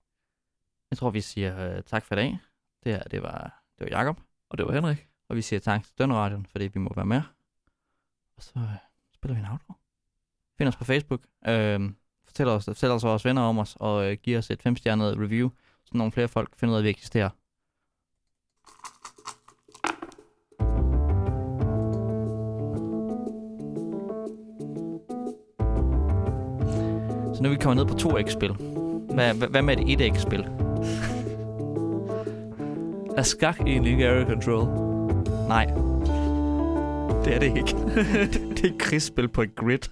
Jeg tror, vi siger øh, tak for i dag. Det her, det var, det var Jacob Og det var Henrik og vi siger tak til Dønneradion, fordi vi må være med. Og så øh, spiller vi en outro. Find os på Facebook. Øh, fortæl, os, fortæl os vores venner om os, og øh, giv os et femstjernet review, så nogle flere folk finder ud af, at vi eksisterer. Så nu er vi kommet ned på to X-spil. Hvad, hvad, hvad med et 1X-spil? Er *laughs* skak egentlig ikke area control? Nej. Det er det ikke. *laughs* det er et krigsspil på et grid.